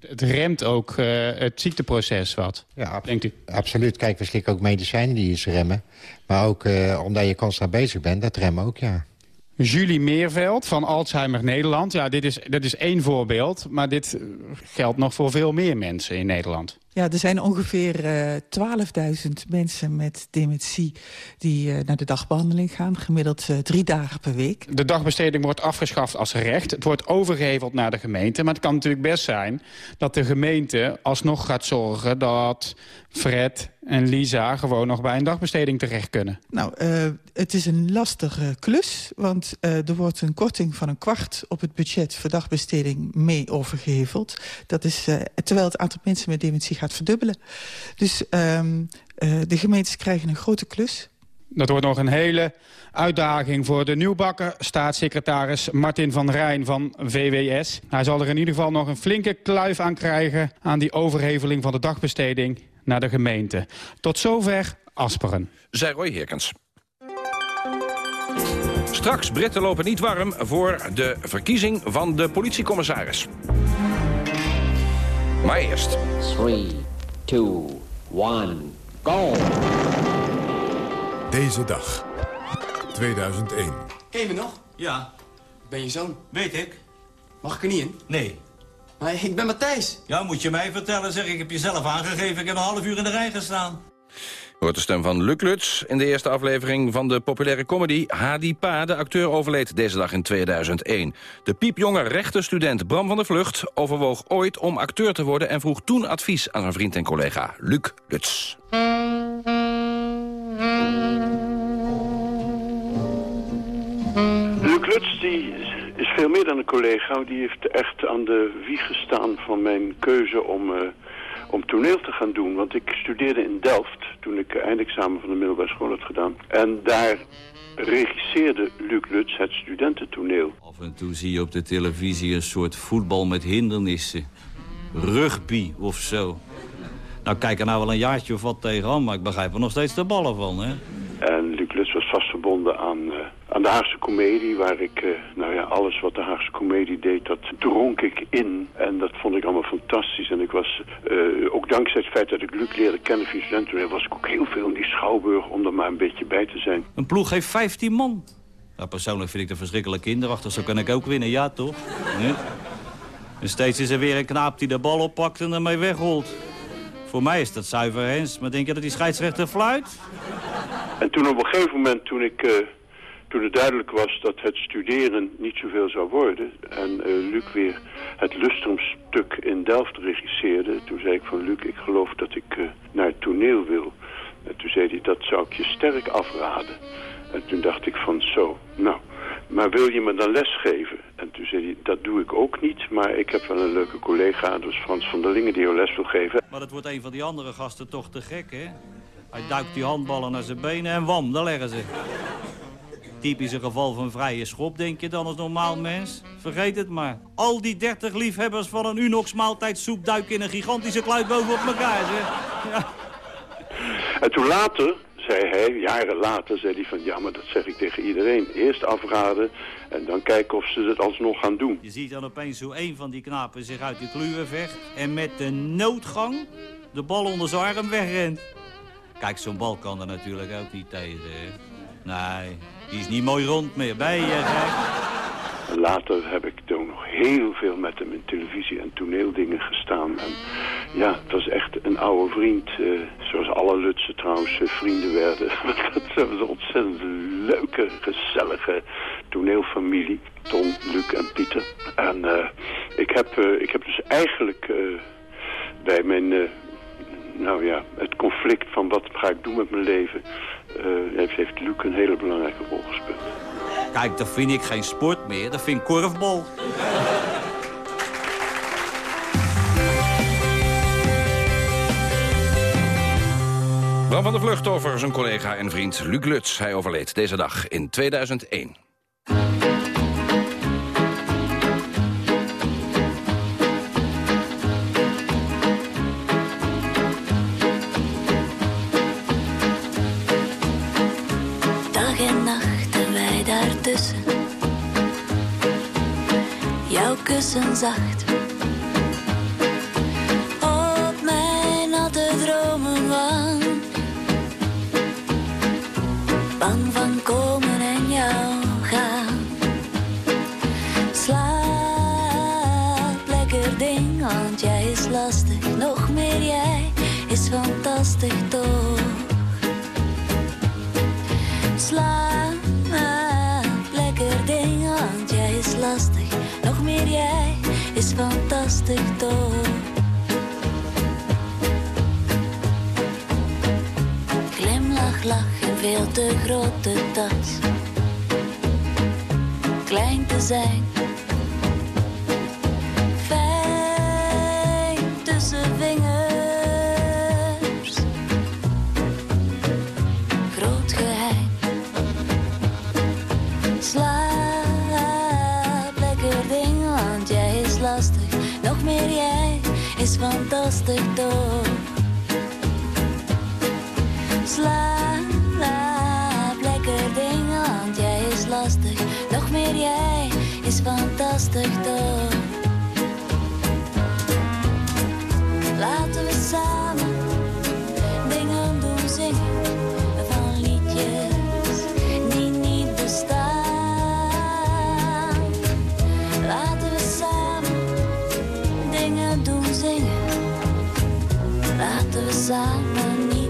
Speaker 30: Het remt ook uh, het ziekteproces wat,
Speaker 33: ja,
Speaker 30: denkt u?
Speaker 33: Absoluut. Kijk, we slikken ook medicijnen die iets remmen. Maar ook uh, omdat je constant bezig bent, dat remmen ook, ja.
Speaker 30: Julie Meerveld van Alzheimer Nederland. Ja, dit is, dit is één voorbeeld, maar dit geldt nog voor veel meer mensen in Nederland.
Speaker 35: Ja, er zijn ongeveer uh, 12.000 mensen met dementie die uh, naar de dagbehandeling gaan. Gemiddeld uh, drie dagen per week.
Speaker 30: De dagbesteding wordt afgeschaft als recht. Het wordt overgeheveld naar de gemeente. Maar het kan natuurlijk best zijn dat de gemeente alsnog gaat zorgen... dat Fred en Lisa gewoon nog bij een dagbesteding terecht kunnen.
Speaker 35: Nou, uh, het is een lastige klus. Want uh, er wordt een korting van een kwart op het budget voor dagbesteding mee overgeheveld. Dat is, uh, terwijl het aantal mensen met dementie gaat verdubbelen. Dus uh, de gemeentes krijgen een grote klus.
Speaker 30: Dat wordt nog een hele uitdaging voor de nieuwbakken staatssecretaris Martin van Rijn van VWS. Hij zal er in ieder geval nog een flinke kluif aan krijgen... aan die overheveling van de dagbesteding naar de gemeente. Tot zover Asperen.
Speaker 29: Zij Roy Herkens. Straks, Britten lopen niet warm voor de verkiezing van de politiecommissaris. Maar eerst.
Speaker 36: 3, 2, 1, go!
Speaker 1: Deze dag, 2001.
Speaker 37: Ken je me nog? Ja. Ben je zoon. Weet ik. Mag ik er niet in? Nee. Maar ik ben Matthijs. Ja, moet je mij vertellen, zeg. Ik heb je zelf aangegeven. Ik heb een half uur in de rij gestaan.
Speaker 29: Hoort de stem van Luc Lutz in de eerste aflevering van de populaire comedy Hadi Pa. De acteur overleed deze dag in 2001. De piepjonge rechtenstudent Bram van der Vlucht overwoog ooit om acteur te worden... en vroeg toen advies aan zijn vriend en collega Luc Lutz.
Speaker 31: Luc Lutz die is veel meer dan een collega. Die heeft echt aan de wieg gestaan van mijn keuze om... Uh, om toneel te gaan doen. Want ik studeerde in Delft toen ik eindexamen van de middelbare school had gedaan. En daar regisseerde Luc Lutz het studententoneel.
Speaker 20: Af en toe zie je op de televisie een soort voetbal met hindernissen. Rugby of zo. Nou, kijk er nou wel een jaartje of wat tegenaan, maar ik begrijp er nog steeds de ballen van, hè?
Speaker 31: En Luc Lutz was vast verbonden aan, uh, aan de Haagse Comedie, waar ik, uh, nou ja, alles wat de Haagse Comedie deed, dat dronk ik in. En dat vond ik allemaal fantastisch. En ik was, uh, ook dankzij het feit dat ik Luc leerde kennen via studenten, was ik ook heel veel in die Schouwburg om er maar een beetje bij te zijn.
Speaker 20: Een ploeg heeft 15 man. Nou, persoonlijk vind ik de verschrikkelijk kinderachtig. Zo kan ik ook winnen, ja toch? Nee? En steeds is er weer een knaap die de bal oppakt en ermee wegrolt. Voor mij is dat zuiver hens. Maar denk je dat die scheidsrechter fluit?
Speaker 38: En toen op een gegeven moment, toen, ik, uh, toen het duidelijk was dat het studeren niet zoveel zou worden... en uh, Luc weer het Lustrumstuk in Delft regisseerde... toen zei ik van Luc, ik geloof dat ik uh, naar het toneel wil. En toen zei hij, dat zou ik je sterk afraden. En toen dacht ik van zo, nou, maar wil je me dan lesgeven? En toen zei hij, dat doe ik ook niet, maar ik heb wel een leuke collega, dus Frans van der Lingen, die jou les wil geven.
Speaker 20: Maar dat wordt een van die andere gasten toch te gek, hè? Hij duikt die handballen naar zijn benen en wam, daar leggen ze. Typische geval van vrije schop, denk je dan als normaal mens? Vergeet het maar. Al die dertig liefhebbers van een Unox maaltijdsoep duiken in een gigantische kluit bovenop elkaar, zeg. Ja.
Speaker 38: En toen later zei hij, jaren later, zei hij van... ja, maar dat zeg ik tegen iedereen. Eerst afraden en dan kijken of ze het alsnog gaan doen.
Speaker 20: Je ziet dan opeens hoe een van die knapen zich uit de kluwen vecht... en met de noodgang de bal onder zijn arm wegrent. Kijk, zo'n bal kan er natuurlijk ook niet tegen, hè? Nee, die is niet mooi rond meer. Bij je, gek.
Speaker 38: Later heb ik toen nog heel veel met hem in televisie en toneeldingen gestaan. En ja, het was echt een oude vriend. Uh, zoals alle Lutsen trouwens uh, vrienden werden. dat was een ontzettend leuke, gezellige toneelfamilie. Tom, Luc en Pieter. En ik, heb, ik heb dus eigenlijk bij mijn... nou ja, het conflict van wat ga ik doen met mijn leven... heeft, heeft Luc een hele belangrijke rol gespeeld.
Speaker 20: Kijk, dat vind ik geen sport meer. Dat vind ik korfbal.
Speaker 29: Bram van de Vlucht over zijn collega en vriend Luc Lutz. Hij overleed deze dag in 2001.
Speaker 39: Kussen zacht. Op mijn natte dromen waan. Bang van komen en jou gaan. Slaap lekker ding, want jij is lastig. Nog meer jij is fantastisch toch. Is fantastisch toch. Glimlach, lach in veel te grote tas. Klein te zijn. Fantastisch toch. Laten we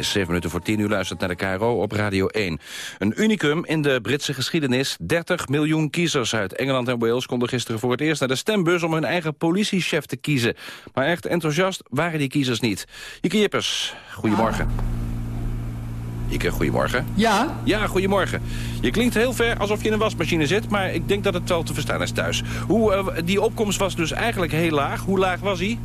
Speaker 29: is 7 minuten voor 10 uur luistert naar de KRO op Radio 1. Een unicum in de Britse geschiedenis. 30 miljoen kiezers uit Engeland en Wales konden gisteren voor het eerst naar de stembus om hun eigen politiechef te kiezen. Maar echt enthousiast waren die kiezers niet. Jike Jippers, goedemorgen. Jike, goedemorgen.
Speaker 40: Ja?
Speaker 29: Ja, goedemorgen. Je klinkt heel ver alsof je in een wasmachine zit, maar ik denk dat het wel te verstaan is thuis. Hoe, uh, die opkomst was dus eigenlijk heel laag. Hoe laag was hij?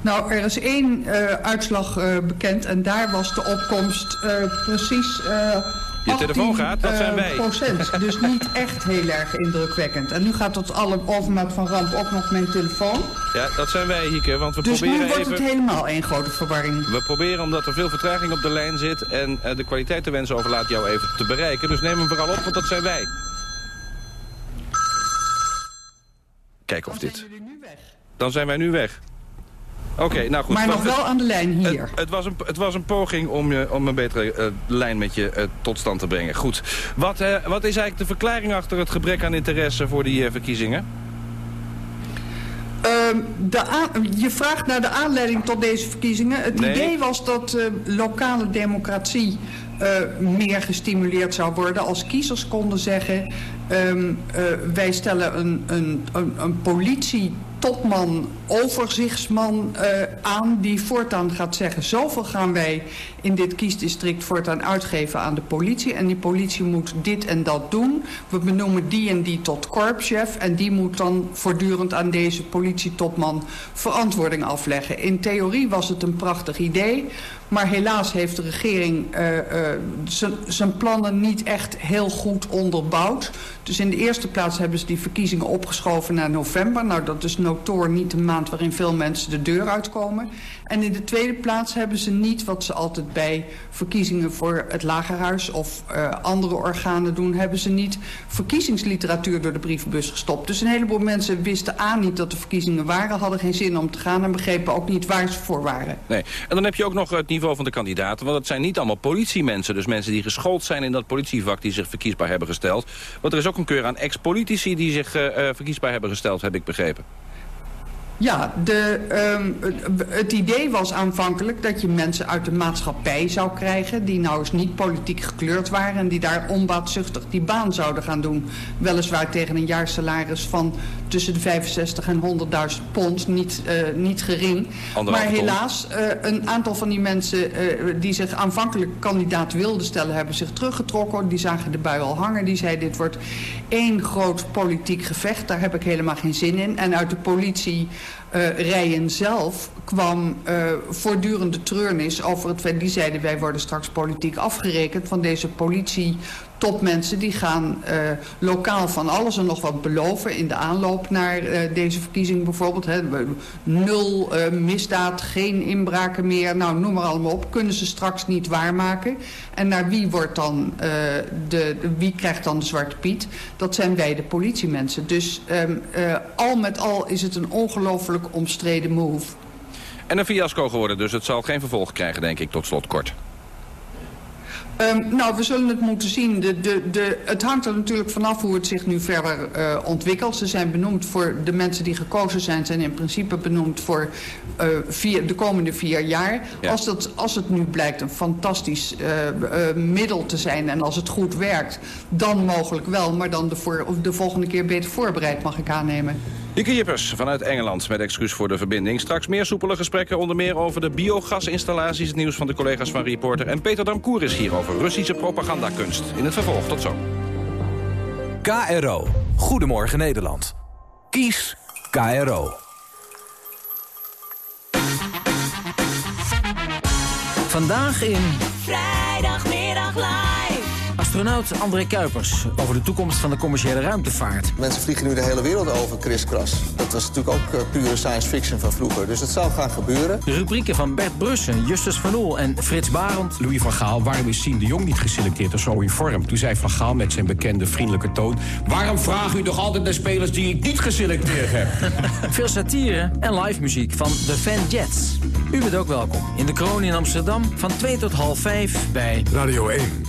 Speaker 40: Nou, er is één uh, uitslag uh, bekend en daar was de opkomst uh, precies
Speaker 29: Je telefoon gaat, dat zijn
Speaker 40: eh,
Speaker 29: wij.
Speaker 40: procent, dus niet echt heel erg indrukwekkend. En nu gaat tot alle overmaat van ramp ook nog mijn telefoon.
Speaker 29: Ja, dat zijn wij, Hieke, want we
Speaker 40: Dus nu
Speaker 29: proberen
Speaker 40: wordt
Speaker 29: even...
Speaker 40: het helemaal één grote verwarring.
Speaker 29: We proberen, omdat er veel vertraging op de lijn zit... en eh, de kwaliteit de wens overlaat jou even te bereiken. Dus neem hem vooral op, want dat zijn wij. Kijken of dit... Dan zijn wij nu weg. Oké, nou goed.
Speaker 40: Maar nog wel aan de lijn hier.
Speaker 29: Het, het, was, een, het was een poging om, je, om een betere eh, lijn met je eh, tot stand te brengen. Goed. Wat, eh, wat is eigenlijk de verklaring achter het gebrek aan interesse voor die verkiezingen?
Speaker 40: Ehm, de je vraagt naar de aanleiding tot deze verkiezingen. Het
Speaker 29: Nee.
Speaker 40: idee was dat lokale democratie meer gestimuleerd zou worden. Als kiezers konden zeggen... ehm, eh, wij stellen een, een, een, een politietopman, overzichtsman eh, aan... die voortaan gaat zeggen... zoveel gaan wij in dit kiesdistrict voortaan uitgeven aan de politie... en die politie moet dit en dat doen. We benoemen die en die tot korpschef... en die moet dan voortdurend aan deze politietopman verantwoording afleggen. In theorie was het een prachtig idee... maar helaas heeft de regering eh, eh, zijn plannen niet echt heel goed onderbouwd. Dus in de eerste plaats hebben ze die verkiezingen opgeschoven naar november. Nou, dat is notoor niet de maand waarin veel mensen de deur uitkomen. En in de tweede plaats hebben ze niet wat ze altijd bij verkiezingen voor het lagerhuis of eh, andere organen doen, hebben ze niet verkiezingsliteratuur door de brievenbus gestopt. Dus een heleboel mensen wisten A niet dat de verkiezingen waren, hadden geen zin om te gaan en begrepen ook niet waar ze voor waren.
Speaker 29: Nee. En dan heb je ook nog het niveau van de kandidaten. Want het zijn niet allemaal politiemensen. Dus mensen die geschoold zijn in dat politievak die zich verkiesbaar hebben gesteld. Want er is ook een keur aan ex-politici die zich eh, verkiesbaar hebben gesteld, heb ik begrepen.
Speaker 40: Ja, de, ehm, het- idee was aanvankelijk dat je mensen uit de maatschappij zou krijgen... die nou eens niet politiek gekleurd waren... en die daar onbaatzuchtig die baan zouden gaan doen. Weliswaar tegen een jaarsalaris van tussen de 65 en 100.000 pond. Niet, eh, niet gering. Maar helaas, eh, een aantal van die mensen eh, die zich aanvankelijk kandidaat wilden stellen... hebben zich teruggetrokken. Die zagen de bui al hangen. Die zeiden dit wordt één groot politiek gevecht. Daar heb ik helemaal geen zin in. En uit de politie eh, rijen zelf kwam eh, voortdurende treurnis over het feit... die zeiden wij worden straks politiek afgerekend van deze politie topmensen die gaan eh, lokaal van alles en nog wat beloven in de aanloop naar eh, deze verkiezing bijvoorbeeld. Hè. Nul eh, misdaad, geen inbraken meer, nou noem maar allemaal op. Kunnen ze straks niet waarmaken. En naar wie wordt dan de, wie krijgt dan de Zwarte Piet? Dat zijn wij de politiemensen. Dus ehm, eh, al met al is het een ongelooflijk omstreden move.
Speaker 29: En een fiasco geworden, dus het zal geen vervolg krijgen, denk ik, tot slot kort.
Speaker 40: Ehm, nou, we zullen het moeten zien. De, de, de, het hangt er natuurlijk vanaf hoe het zich nu verder eh, ontwikkelt. Ze zijn benoemd voor de mensen die gekozen zijn... zijn in principe benoemd voor eh, vier, de komende vier jaar.
Speaker 29: Ja.
Speaker 40: Als, dat, als het nu blijkt een fantastisch eh, middel te zijn... en als het goed werkt, dan mogelijk wel. Maar dan de, voor, of de volgende keer beter voorbereid mag ik aannemen.
Speaker 29: Hieke Jippers vanuit Engeland met excuus voor de verbinding. Straks meer soepele gesprekken, onder meer over de biogasinstallaties... het nieuws van de collega's van Reporter. En Peter Damkoer is hier over Russische propagandakunst. In het vervolg, tot zo.
Speaker 41: KRO. Goedemorgen Nederland. Kies KRO.
Speaker 42: Vandaag in
Speaker 39: Vrijdagmiddag live.
Speaker 42: Astronaut André Kuipers over de toekomst van de commerciële ruimtevaart.
Speaker 43: Mensen vliegen nu de hele wereld over, kriskras. Dat was natuurlijk ook eh, pure science fiction van vroeger. Dus dat zou gaan gebeuren.
Speaker 42: De rubrieken van Bert Brussen, Justus van Oel en Frits Barend.
Speaker 44: Louis van Gaal, waarom is Sien de Jong niet geselecteerd of zo in vorm? Toen zei Van Gaal met zijn bekende vriendelijke toon... waarom vraagt u toch altijd naar spelers die ik niet geselecteerd heb?
Speaker 42: Veel satire en live muziek van The Fan Jets. U bent ook welkom in de kroon in Amsterdam van 2 tot half 5 bij
Speaker 1: Radio 1.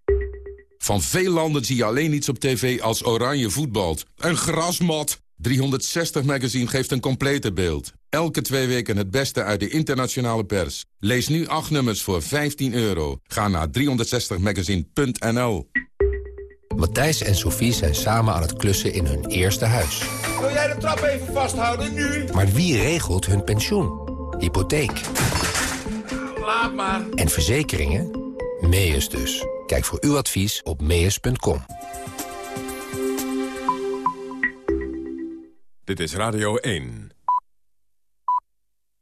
Speaker 45: Van veel landen zie je alleen iets op tv als oranje voetbalt. Een grasmat! 360 Magazine geeft een complete beeld. Elke twee weken het beste uit de internationale pers. Lees nu acht nummers voor 15 euro. Ga naar 360magazine.nl
Speaker 7: Matthijs en Sophie zijn samen aan het klussen in hun eerste huis.
Speaker 46: Wil jij de trap even vasthouden, nu?
Speaker 7: Maar wie regelt hun pensioen? Hypotheek.
Speaker 46: Laat maar.
Speaker 7: En verzekeringen? Meus dus. Kijk voor uw advies op meus.com.
Speaker 47: Dit is Radio 1.